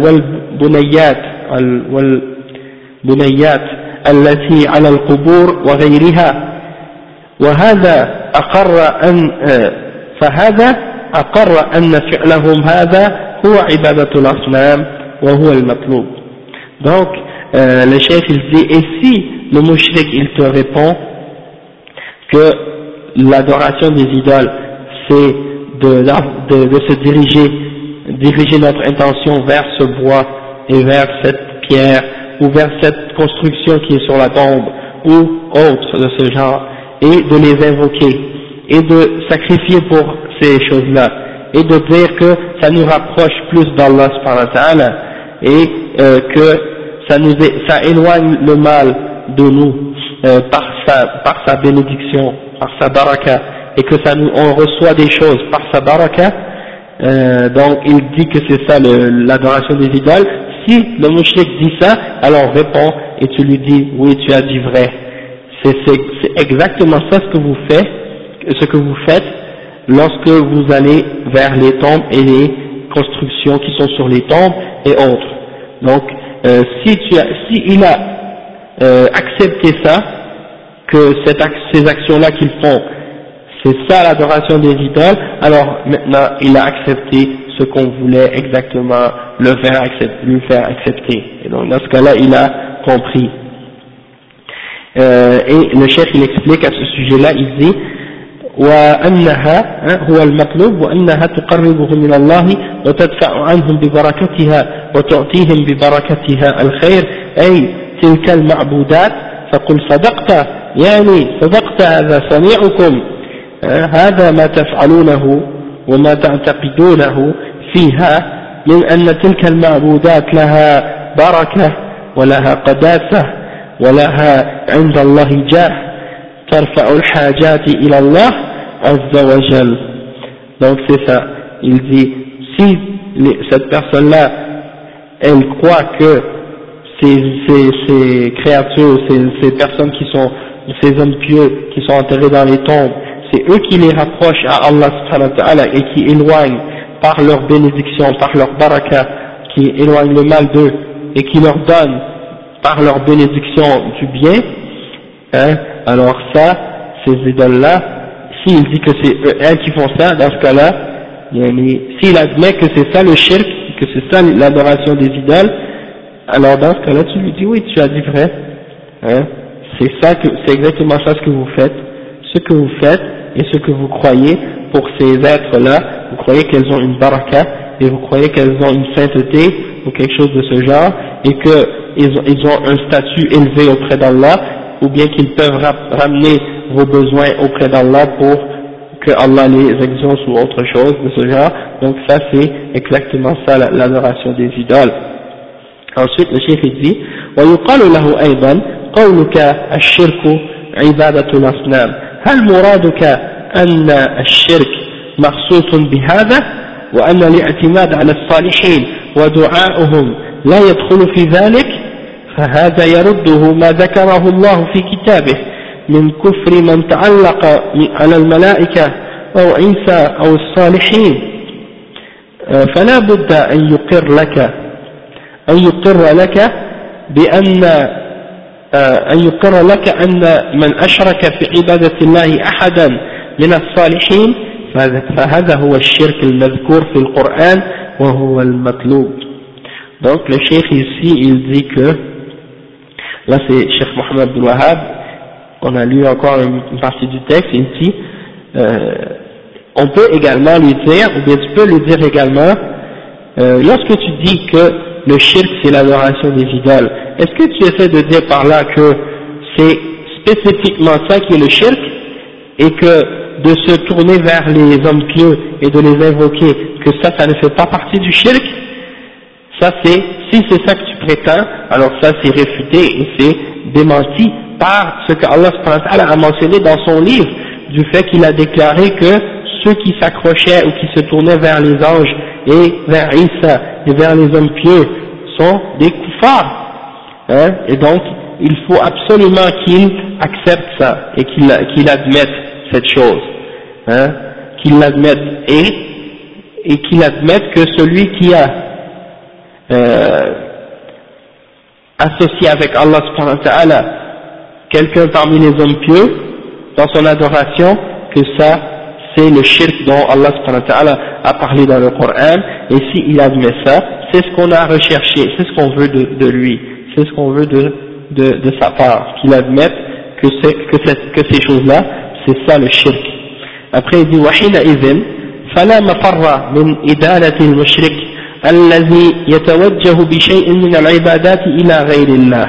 S1: والبنيات والبنيات. التي على القبور وغيرها وهذا أقر أن فهذا أقر أن فعلهم هذا هو عبادة الأصنام وهو المطلوب donc euh, le chef il dit et si le mushrik il te répond que l'adoration des idoles, c'est de, de, de, se diriger, diriger notre intention vers ce bois et vers cette pierre ou vers cette construction qui est sur la tombe ou autre de ce genre et de les invoquer et de sacrifier pour ces choses-là et de dire que ça nous rapproche plus d'Allah et euh, que ça nous ça éloigne le mal de nous euh, par, sa, par sa bénédiction, par sa baraka, et que ça nous, on reçoit des choses par sa baraka, euh, donc il dit que c'est ça l'adoration des idoles. Si le mouchrik dit ça, alors réponds et tu lui dis oui tu as dit vrai. C'est exactement ça ce que vous faites, ce que vous faites lorsque vous allez vers les tombes et les constructions qui sont sur les tombes et autres. Donc euh, si il a euh, accepter ça, que ces actions-là qu'ils font, c'est ça l'adoration des idoles, alors maintenant il a accepté ce qu'on voulait exactement le faire accepter, lui faire accepter. Et donc dans ce cas-là, il a compris. Euh, et le chef il explique à ce sujet-là, il dit وأنها هو المطلوب وأنها تقربهم من الله وتدفع عنهم ببركتها وتعطيهم ببركتها الخير أي تلك المعبودات فقل صدقت يعني صدقت هذا صنيعكم هذا ما تفعلونه وما تعتقدونه فيها من أن تلك المعبودات لها بركة ولها قداسة ولها عند الله جاه ترفع الحاجات إلى الله عز وجل donc c'est ça il dit si les, cette personne-là elle croit que ces, ces, ces créatures, ces, ces personnes qui sont ces hommes pieux qui sont enterrés dans les tombes, c'est eux qui les rapprochent à Allah et qui éloignent par leur bénédiction, par leur baraka, qui éloignent le mal d'eux et qui leur donnent par leur bénédiction du bien, hein, alors ça, ces idoles-là, s'il dit que c'est eux qui font ça, dans ce cas-là, s'il admet que c'est ça le shirk, que c'est ça l'adoration des idoles, alors dans ce cas-là, tu lui dis oui, tu as dit vrai, hein, c'est ça que, c'est exactement ça ce que vous faites, ce que vous faites et ce que vous croyez pour ces êtres-là, vous croyez qu'elles ont une baraka et vous croyez qu'elles ont une sainteté ou quelque chose de ce genre et qu'ils ont, ils ont un statut élevé auprès d'Allah ou bien qu'ils peuvent ramener vos besoins auprès d'Allah pour que Allah les exauce ou autre chose de ce genre. Donc ça c'est exactement ça l'adoration des idoles. Ensuite le chef dit ويقال له أيضا قولك الشرك عبادة الأصنام هل مرادك أن الشرك مخصوص بهذا؟ وأن الاعتماد على الصالحين ودعاؤهم لا يدخل في ذلك؟ فهذا يرده ما ذكره الله في كتابه من كفر من تعلق على الملائكة أو عيسى أو الصالحين. فلا بد أن يقر لك أن يقر لك بأن أن يقر لك أن من أشرك في عبادة الله أحدا من الصالحين فهذا هو الشرك المذكور في القرآن وهو المطلوب donc le cheikh ici il dit que là c'est Cheikh Mohamed Abdul Wahab on a lu encore une partie du texte il dit euh, on peut également lui dire ou bien tu peux lui dire également euh, lorsque tu dis que le shirk c'est l'adoration des idoles est-ce que tu essaies de dire par là que c'est spécifiquement ça qui est le shirk et que de se tourner vers les hommes pieux et de les invoquer, que ça, ça ne fait pas partie du shirk, ça c'est, si c'est ça que tu prétends, alors ça c'est réfuté et c'est démenti par ce que Allah a mentionné dans son livre, du fait qu'il a déclaré que ceux qui s'accrochaient ou qui se tournaient vers les anges et vers Isa et vers les hommes pieux sont des koufars. Hein, et donc, il faut absolument qu'ils acceptent ça et qu'ils admettent cette chose, hein, qu'il l'admette. Et, qu'il admette que celui qui a euh, associé avec Allah subhanahu wa ta'ala quelqu'un parmi les hommes pieux dans son adoration, que ça c'est le shirk dont Allah subhanahu wa a parlé dans le Coran, et s'il admet ça, c'est ce qu'on a recherché, c'est ce qu'on veut de lui, c'est ce qu'on veut de, de, de sa part, qu'il admette que, que, que ces choses-là c'est ça le shirk après il dit وحينئذ فلا مفر من إدالة المشرك الذي يتوجه بشيء من العبادات إلى غير الله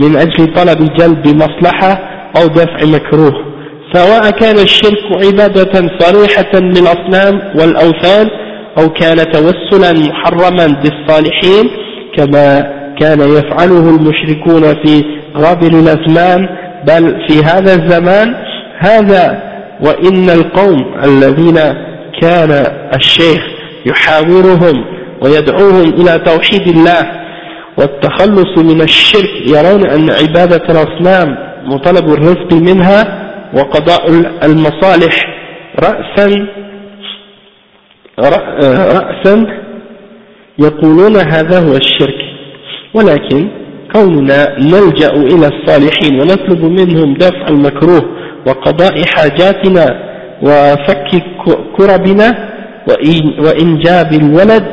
S1: من أجل طلب جلب مصلحة أو دفع مكروه سواء كان الشرك عبادة صريحة للأصنام والأوثان أو كان توسلا محرما بالصالحين كما كان يفعله المشركون في غابر الأزمان بل في هذا الزمان هذا وإن القوم الذين كان الشيخ يحاورهم ويدعوهم إلى توحيد الله والتخلص من الشرك يرون أن عبادة الأصنام وطلب الرزق منها وقضاء المصالح. رأسا رأسا يقولون هذا هو الشرك. ولكن كوننا نلجأ إلى الصالحين ونطلب منهم دفع المكروه وقضاء حاجاتنا وفك كربنا وإنجاب الولد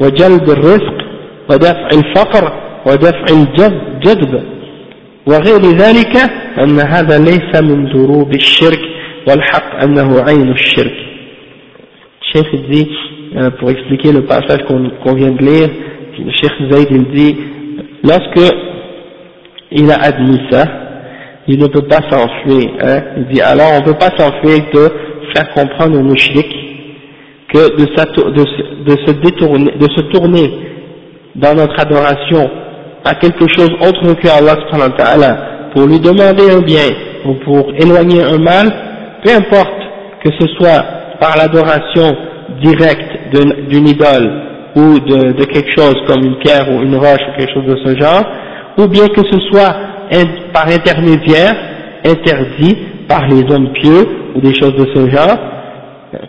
S1: وجلب الرزق ودفع الفقر ودفع الجذب وغير ذلك أن هذا ليس من دروب الشرك والحق أنه عين الشرك. الشيخ dit pour expliquer le passage qu'on qu vient de lire le Cheikh Zayd il dit lorsque il a admis ça il ne peut pas s'enfuir. Hein. Il dit alors on ne peut pas s'enfuir de faire comprendre aux mouchriques que de, de, de, se détourner, de se tourner dans notre adoration à quelque chose autre que Allah pour lui demander un bien ou pour éloigner un mal, peu importe que ce soit par l'adoration directe d'une idole ou de, de, quelque chose comme une pierre ou une roche ou quelque chose de ce genre, ou bien que ce soit par intermédiaire interdit par les hommes pieux ou des choses de ce genre,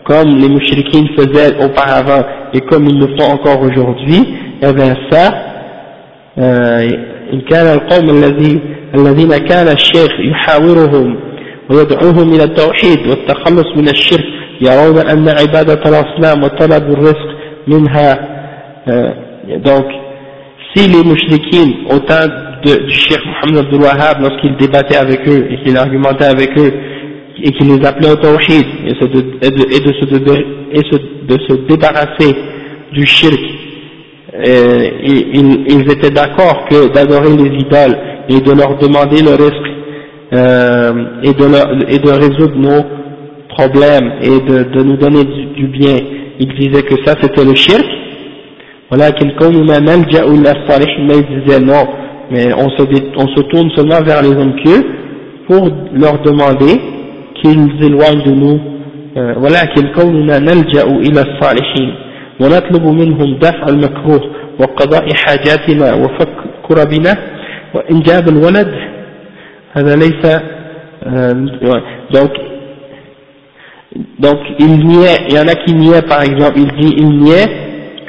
S1: comme les mouchriquins faisaient auparavant et comme ils le font encore aujourd'hui, et eh bien ça, إن كان القوم الذي الذين كان الشيخ يحاورهم ويدعوهم إلى التوحيد والتخلص من الشرك يرون أن عبادة الأصنام وطلب الرزق منها donc si les mouchriquins au temps du Cheikh Mohammed Abdul Wahhab lorsqu'il débattait avec eux et qu'il argumentait avec eux et qu'il les appelait au tawhid et, de, et, et, de, se, débarrasser du shirk euh, ils, étaient d'accord que d'adorer les idoles et de leur demander le risque euh, et, de résoudre nos problèmes et de, nous donner du, du, bien, ils disaient que ça c'était le shirk. Voilà, quelqu'un nous mais ils disaient non, mais on se, on se tourne seulement vers les hommes pieux pour leur demander qu'ils éloignent de nous voilà كالكوننا نلجأ إلى الصالحين ونطلب منهم دفع المكروه وقضاء حاجاتنا وفك كربنا وإنجاب الولد هذا ليس donc donc il niait il y en a qui niaient par exemple il dit il niait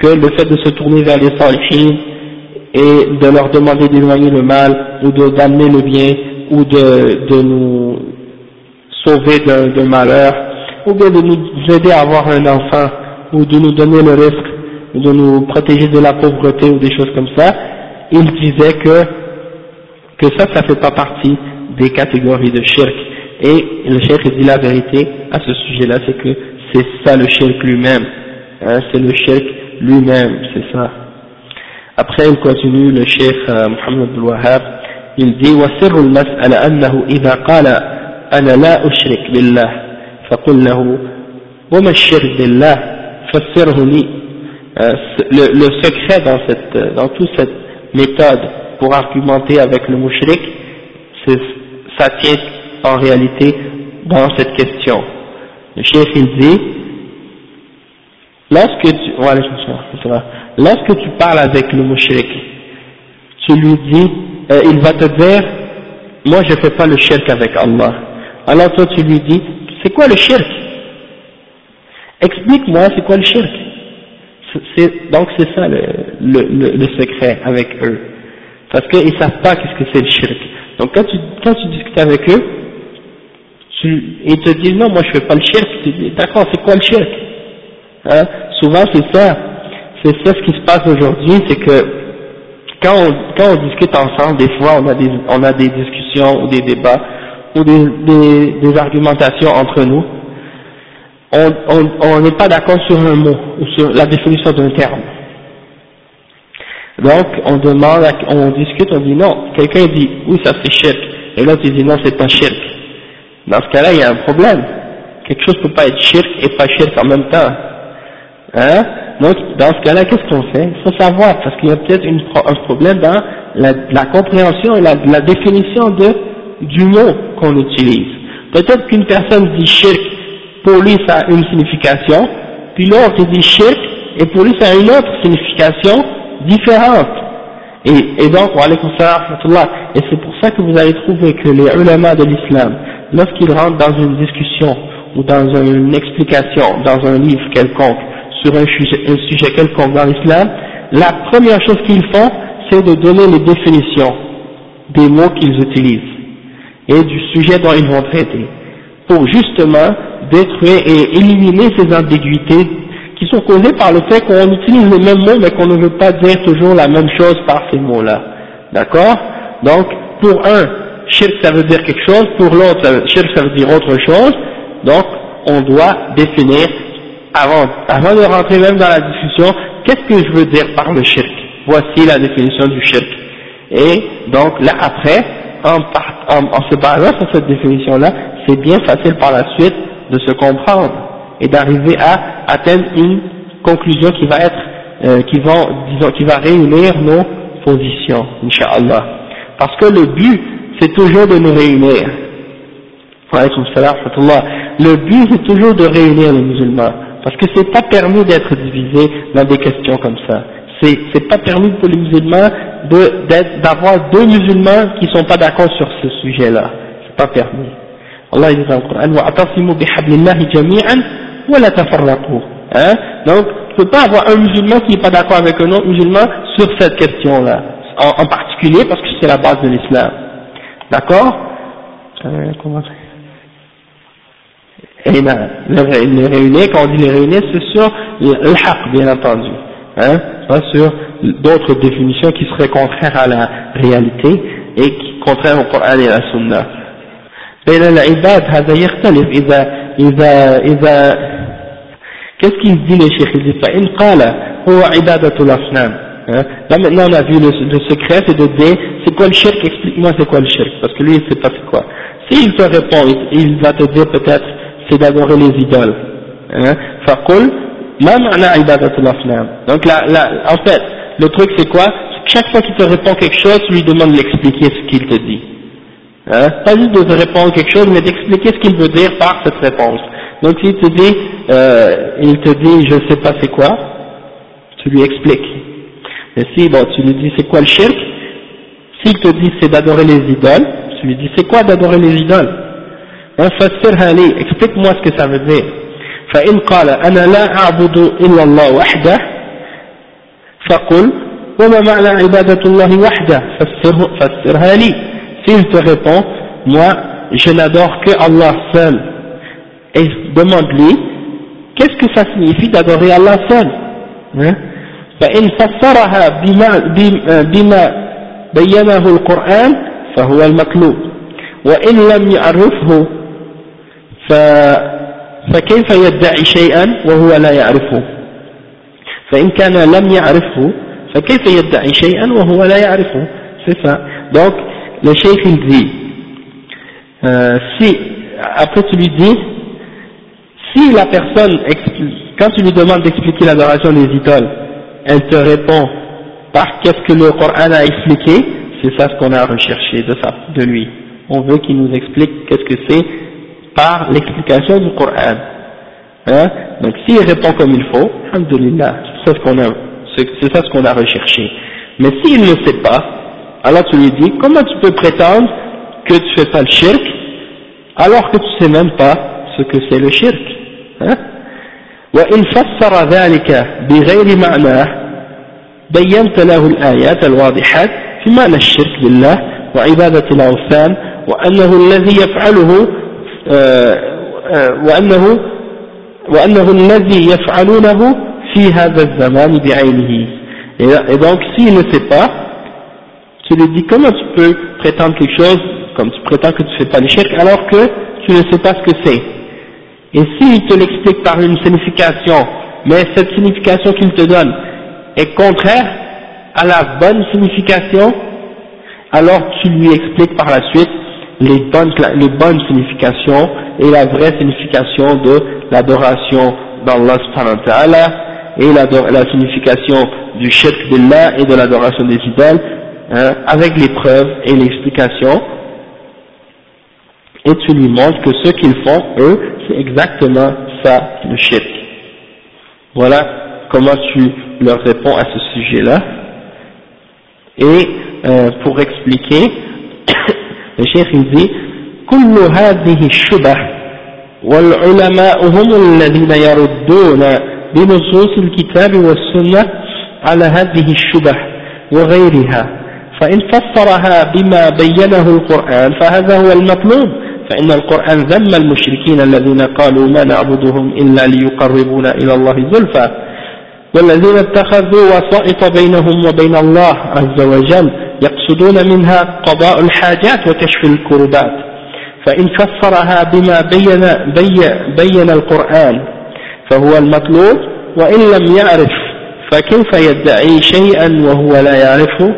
S1: que le fait de se tourner vers les salihin et de leur demander d'éloigner le mal ou d'amener le bien ou de, de nous sauver d'un malheur ou bien de nous aider à avoir un enfant ou de nous donner le risque de nous protéger de la pauvreté ou des choses comme ça il disait que que ça ça fait pas partie des catégories de shirk. Et le shirk dit la vérité à ce sujet là c'est que c'est ça le shirk lui-même hein, c'est le shirk lui-même c'est ça après il continue le cheikh euh, Mohammed Abdul Wahhab il dit وسر المسألة أنه إذا قال أنا لا أشرك بالله فقل له وما الشرك بالله فسره لي le, le secret dans, cette, dans toute cette méthode pour argumenter avec le mushrik, ça tient en réalité dans cette question. Le chef il dit, lorsque tu, lorsque tu parles avec le mushrik, tu lui dis, euh, il va te dire, moi je fais pas le shirk avec Allah. Alors toi tu lui dis, c'est quoi le shirk? Explique-moi c'est quoi le shirk? Donc c'est ça le, secret avec eux. Parce qu'ils ne savent pas qu'est-ce que c'est le shirk. Donc quand tu, quand tu discutes avec eux, ils te disent non moi je fais pas le shirk, tu dis d'accord c'est quoi le shirk? Hein? Souvent c'est ça, c'est ça ce qui se passe aujourd'hui, c'est que quand on, discute ensemble, des fois on a des, discussions ou des débats ou des, argumentations entre nous, on n'est pas d'accord sur un mot ou sur la définition d'un terme. Donc on demande, on discute, on dit non, quelqu'un dit oui ça c'est shirk, et l'autre dit non c'est pas shirk. Dans ce cas-là il y a un problème. Quelque chose ne peut pas être shirk et pas shirk en même temps. Hein? Donc dans ce cas-là qu'est-ce qu'on fait? Il faut savoir parce qu'il y a peut-être un problème dans la, compréhension et la, définition du mot qu'on utilise. Peut-être qu'une personne dit shirk pour lui ça a une signification, puis l'autre dit shirk, et pour lui ça a une autre signification différente. Et, et donc, et c'est pour ça que vous allez trouver que les ulama de l'islam, lorsqu'ils rentrent dans une discussion ou dans une explication, dans un livre quelconque, sur un sujet, un sujet quelconque dans l'islam, la première chose qu'ils font, c'est de donner les définitions des mots qu'ils utilisent et du sujet dont ils vont traiter, pour justement détruire et éliminer ces ambiguïtés qui sont causées par le fait qu'on utilise les mêmes mots mais qu'on ne veut pas dire toujours la même chose par ces mots-là. D'accord? Donc, pour un, shirk ça veut dire quelque chose, pour l'autre, shirk ça veut dire autre chose, donc on doit définir, avant, avant de rentrer même dans la discussion, qu'est-ce que je veux dire par le shirk? Voici la définition du shirk. Et donc là après, en, se basant sur cette définition-là, c'est bien facile par la suite de se comprendre et d'arriver à atteindre une conclusion qui va être, euh, qui, va, disons, qui va réunir nos position, Inch'Allah. Parce que le but, c'est toujours de nous réunir. Le but, c'est toujours de réunir les musulmans. Parce que c'est pas permis d'être divisé dans des questions comme ça. C'est, c'est pas permis pour les musulmans de, d'avoir deux musulmans qui sont pas d'accord sur ce sujet-là. C'est pas permis. Allah dit dans le Coran, وَأَتَصِمُوا بِحَبْلِ اللَّهِ جَمِيعًا وَلَا تَفَرَّقُوا hein Donc, tu peux pas avoir un musulman qui n'est pas d'accord avec un autre musulman sur cette question-là, en, en particulier parce que c'est la base de l'islam. D'accord euh, comment et les réunir, quand on dit les réunir, c'est sur le haq, bien entendu. Hein, pas sur d'autres définitions qui seraient contraires à la réalité et qui contraires au Coran et à la Sunna. بين العباد هذا يختلف إذا إذا إذا qu'est-ce qu'il dit le cheikh il dit فإن قال هو عبادة الأصنام hein? là maintenant on a vu le, le secret c'est de dire c'est quoi le shirk explique-moi c'est quoi le shirk parce que lui il sait pas c'est quoi s'il te répond il, il va te dire peut-être c'est d'adorer les idoles. Hein? Donc là, là, en fait, le truc c'est quoi? Chaque fois qu'il te répond quelque chose, tu lui demandes d'expliquer ce qu'il te dit. Hein? Pas juste de te répondre quelque chose, mais d'expliquer ce qu'il veut dire par cette réponse. Donc s'il te dit, euh, il te dit, je sais pas c'est quoi, tu lui expliques. Et si, bon, tu lui dis c'est quoi le shirk, s'il te dit c'est d'adorer les idoles, tu lui dis c'est quoi d'adorer les idoles? فسرها لي explique-moi ce que ça veut dire فإن قال أنا لا أعبد إلا الله وحده فقل وما معنى عبادة الله وحده فسره فسرها لي s'il te répond moi je n'adore que Allah seul et demande-lui qu'est-ce que ça signifie d'adorer Allah seul فإن فسرها بما, بما بينه القرآن فهو المطلوب وإن لم يعرفه فكيف يدعي شيئا وهو لا يعرفه فإن كان لم يعرفه فكيف يدعي شيئا وهو لا يعرفه c'est ça donc le cheikh il dit euh, si après tu lui dis si la personne quand tu lui demandes d'expliquer l'adoration des idoles elle te répond par qu'est-ce que le Coran a expliqué c'est ça ce qu'on a recherché de ça de lui on veut qu'il nous explique qu'est-ce que c'est par l'explication du Coran. Hein Donc s'il répond comme il faut, alhamdulillah, c'est ça ce qu'on a recherché. Mais s'il ne sait pas, alors tu lui dis, comment tu peux prétendre que tu fais pas le shirk, alors que tu sais même pas ce que c'est le shirk hein وإن فسر ذلك بغير معناه بينت له الآيات الواضحات في معنى الشرك بالله وعبادة الأوثان وأنه الذي يفعله وأنه وأنه الذي يفعلونه في هذا الزمان بعينه et donc s'il ne sait pas tu lui dis comment tu peux prétendre quelque chose comme tu prétends que tu ne fais pas l'échec alors que tu ne sais pas ce que c'est et s'il te l'explique par une signification mais cette signification qu'il te donne est contraire à la bonne signification alors tu lui expliques par la suite les bonnes, les bonnes significations et la vraie signification de l'adoration d'Allah subhanahu wa et la, la, signification du shirk d'Allah et de l'adoration des idoles hein, avec les preuves et l'explication et tu lui montres que ce qu'ils font eux c'est exactement ça le shirk. Voilà comment tu leur réponds à ce sujet là et euh, pour expliquer الشيخ يزي كل هذه الشبه والعلماء هم الذين يردون بنصوص الكتاب والسنة على هذه الشبه وغيرها. فإن فسرها بما بينه القرآن فهذا هو المطلوب. فإن القرآن ذم المشركين الذين قالوا ما نعبدهم إلا ليقربونا إلى الله زلفى. والذين اتخذوا وسائط بينهم وبين الله عز وجل يقصدون منها قضاء الحاجات وكشف الكربات. فإن فسرها بما بين, بي بين القرآن فهو المطلوب وإن لم يعرف فكيف يدعي شيئا وهو لا يعرفه؟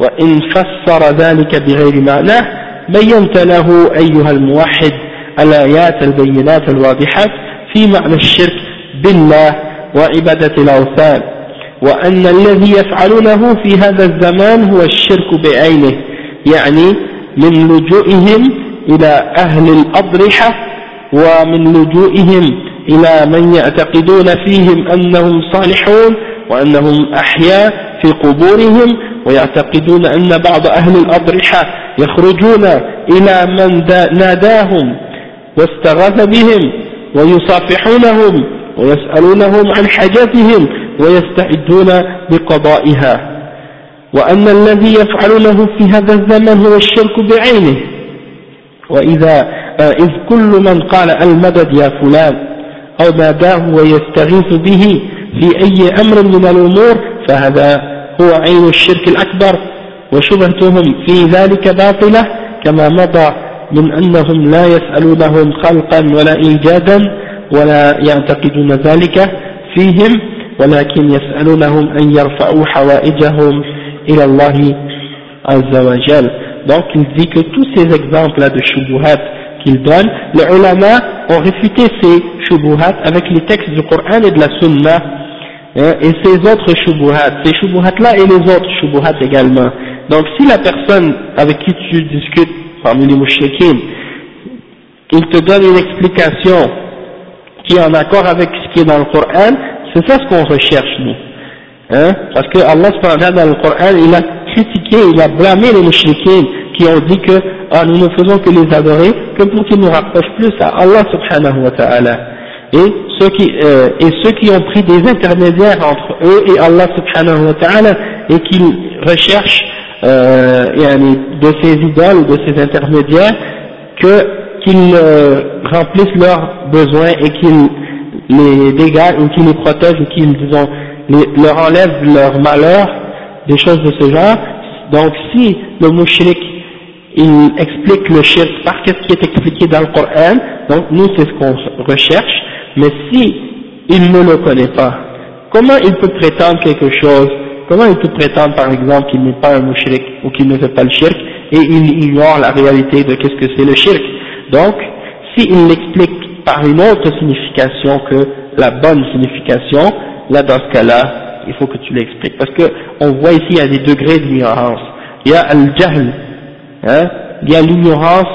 S1: وإن فسر ذلك بغير معناه بينت له أيها الموحد الآيات البينات الواضحات في معنى الشرك بالله وعبادة الأوثان وأن الذي يفعلونه في هذا الزمان هو الشرك بعينه يعني من لجوئهم إلى أهل الأضرحة ومن لجوئهم إلى من يعتقدون فيهم أنهم صالحون وأنهم أحياء في قبورهم ويعتقدون أن بعض أهل الأضرحة يخرجون إلى من ناداهم واستغاث بهم ويصافحونهم ويسألونهم عن حاجاتهم ويستعدون بقضائها. وأن الذي يفعلونه في هذا الزمن هو الشرك بعينه. وإذا آه، إذ كل من قال المدد يا فلان أو ناداه ويستغيث به في أي أمر من الأمور فهذا هو عين الشرك الأكبر. وشبهتهم في ذلك باطلة كما مضى من أنهم لا يسألونهم خلقا ولا إيجادا ولا يعتقدون ذلك فيهم ولكن يسألونهم أن يرفعوا حوائجهم إلى الله عز وجل donc il dit que tous ces exemples là de shubuhat qu'il donne les ulama ont réfuté ces shubuhat avec les textes du Coran et de la Sunna hein, et ces autres shubuhat ces shubuhat là et les autres shubuhat également donc si la personne avec qui tu discutes parmi les mouchriquins il te donne une explication qui est en accord avec ce qui est dans le Coran c'est ça ce qu'on recherche, nous. Hein? Parce que Allah dans le Coran, il a critiqué, il a blâmé les mouchriquins qui ont dit que ah, nous ne faisons que les adorer que pour qu'ils nous rapprochent plus à Allah subhanahu wa ta'ala. Et ceux qui, euh, et ceux qui ont pris des intermédiaires entre eux et Allah subhanahu wa ta'ala et qui recherchent euh, de ces idoles ou de ces intermédiaires que qu'ils euh, remplissent leurs besoins et qu'ils les dégâts ou qui les protègent ou qui disons, leur enlèvent leur malheur, des choses de ce genre. Donc si le mouchrik il explique le shirk par ce qui est expliqué dans le Coran, donc nous c'est ce qu'on recherche, mais si il ne le connaît pas, comment il peut prétendre quelque chose? Comment il peut prétendre par exemple qu'il n'est pas un mouchrik ou qu'il ne fait pas le shirk et il ignore la réalité de qu'est-ce que c'est le shirk? Donc, s'il l'explique par une autre signification que la bonne signification, là dans ce cas-là, il faut que tu l'expliques. Parce que on voit ici, il y a des degrés d'ignorance. Il y a al-jahl, hein, il y a l'ignorance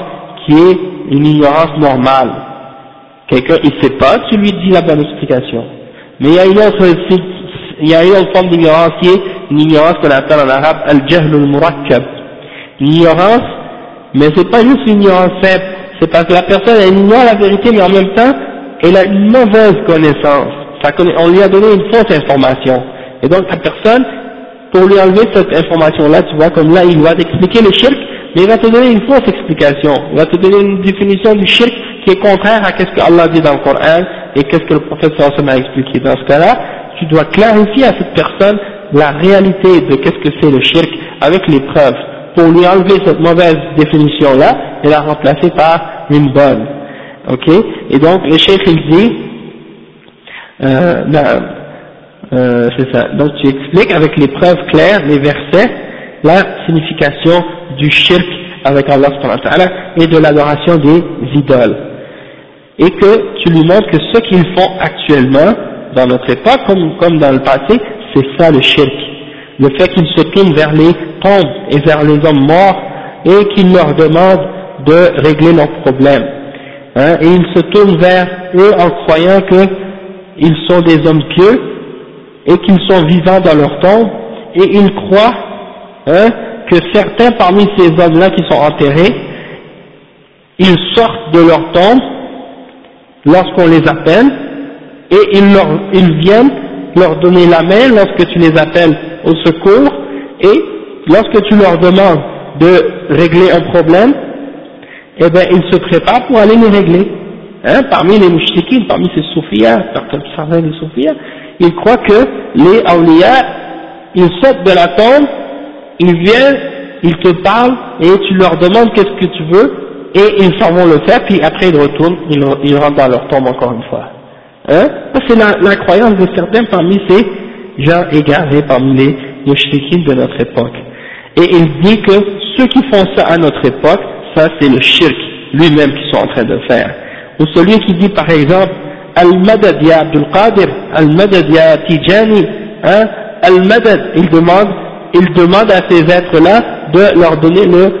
S1: qui est une ignorance normale. Quelqu'un, il sait pas, tu lui dis la bonne explication. Mais il y a une autre, il y a une autre forme d'ignorance qui est une ignorance qu'on appelle en arabe al-jahl al-murakkab. L'ignorance, mais c'est pas juste une ignorance simple, c'est parce que la personne elle ignore la vérité mais en même temps elle a une mauvaise connaissance. On lui a donné une fausse information. Et donc la personne, pour lui enlever cette information-là, tu vois, comme là il va t'expliquer le shirk, mais il va te donner une fausse explication. Il va te donner une définition du shirk qui est contraire à ce que Allah dit dans le Coran et qu'est-ce que le prophète sallallahu a expliqué. Dans ce cas-là, tu dois clarifier à cette personne la réalité de qu'est-ce que c'est le shirk avec les preuves pour lui enlever cette mauvaise définition-là et la remplacer par une bonne. Ok? Et donc, le cheikh il dit, euh, ben, euh, c'est ça, donc tu expliques avec les preuves claires, les versets, la signification du shirk avec Allah et de l'adoration des idoles. Et que tu lui montres que ce qu'ils font actuellement, dans notre époque, comme, comme dans le passé, c'est ça le shirk. Le fait qu'ils se tournent vers les tombent et vers les hommes morts et qu'ils leur demandent de régler leurs problèmes. Hein, et ils se tournent vers eux en croyant qu'ils sont des hommes pieux et qu'ils sont vivants dans leur tombe et ils croient hein, que certains parmi ces hommes-là qui sont enterrés, ils sortent de leur tombe lorsqu'on les appelle et ils, ils viennent leur donner la main lorsque tu les appelles au secours et lorsque tu leur demandes de régler un problème, eh bien, ils se préparent pour aller les régler. Hein, parmi les mouchtikines, parmi ces soufiyas, certains des soufiyas, ils croient que les awliya, ils sortent de la tombe, ils viennent, ils te parlent, et tu leur demandes qu'est-ce que tu veux, et ils s'en vont le faire, puis après ils retournent, ils, rentrent dans leur tombe encore une fois. Hein? C'est la, croyance de certains parmi ces gens égarés, parmi les mouchtikines de notre époque. Et il dit que ceux qui font ça à notre époque, ça c'est le shirk lui-même qu'ils sont en train de faire. Ou celui qui dit par exemple, Al-Madad ya Abdul Qadir, Al-Madad ya Tijani, hein, al-madad, il demande, il demande à ces êtres-là de leur donner le,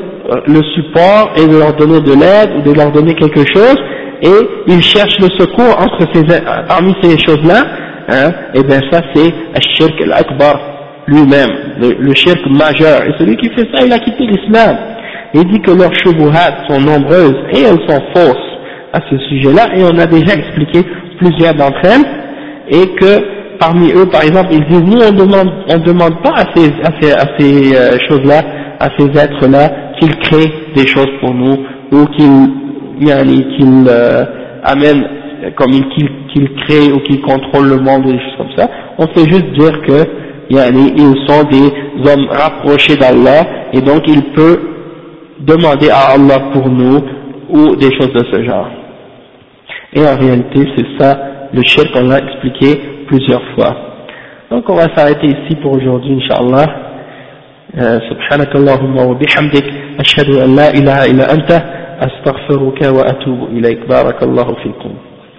S1: le support et de leur donner de l'aide ou de leur donner quelque chose, et il cherche le secours entre ces, parmi ces choses-là, hein, et bien ça c'est al-shirk al-akbar lui-même, le, le majeur, et celui qui fait ça, il a quitté l'islam. Il dit que leurs shubuhat sont nombreuses et elles sont fausses à ce sujet-là, et on a déjà expliqué plusieurs d'entre elles, et que parmi eux, par exemple, ils disent, nous on demande, on demande pas à ces, à ces, à ces euh, choses-là, à ces êtres-là, qu'ils créent des choses pour nous, ou qu'ils qu'ils euh, amènent, comme qu'ils qu'ils créent ou qu'ils contrôlent le monde, des choses comme ça. On fait juste dire que ils sont des hommes rapprochés d'Allah, et donc il peut demander à Allah pour nous, ou des choses de ce genre. Et en réalité, c'est ça le shirk qu'on a expliqué plusieurs fois. Donc on va s'arrêter ici pour aujourd'hui, Inch'Allah. سبحانك اللهم وبحمدك أشهد أن لا إله إلا أنت أستغفرك وأتوب إليك بارك الله فيكم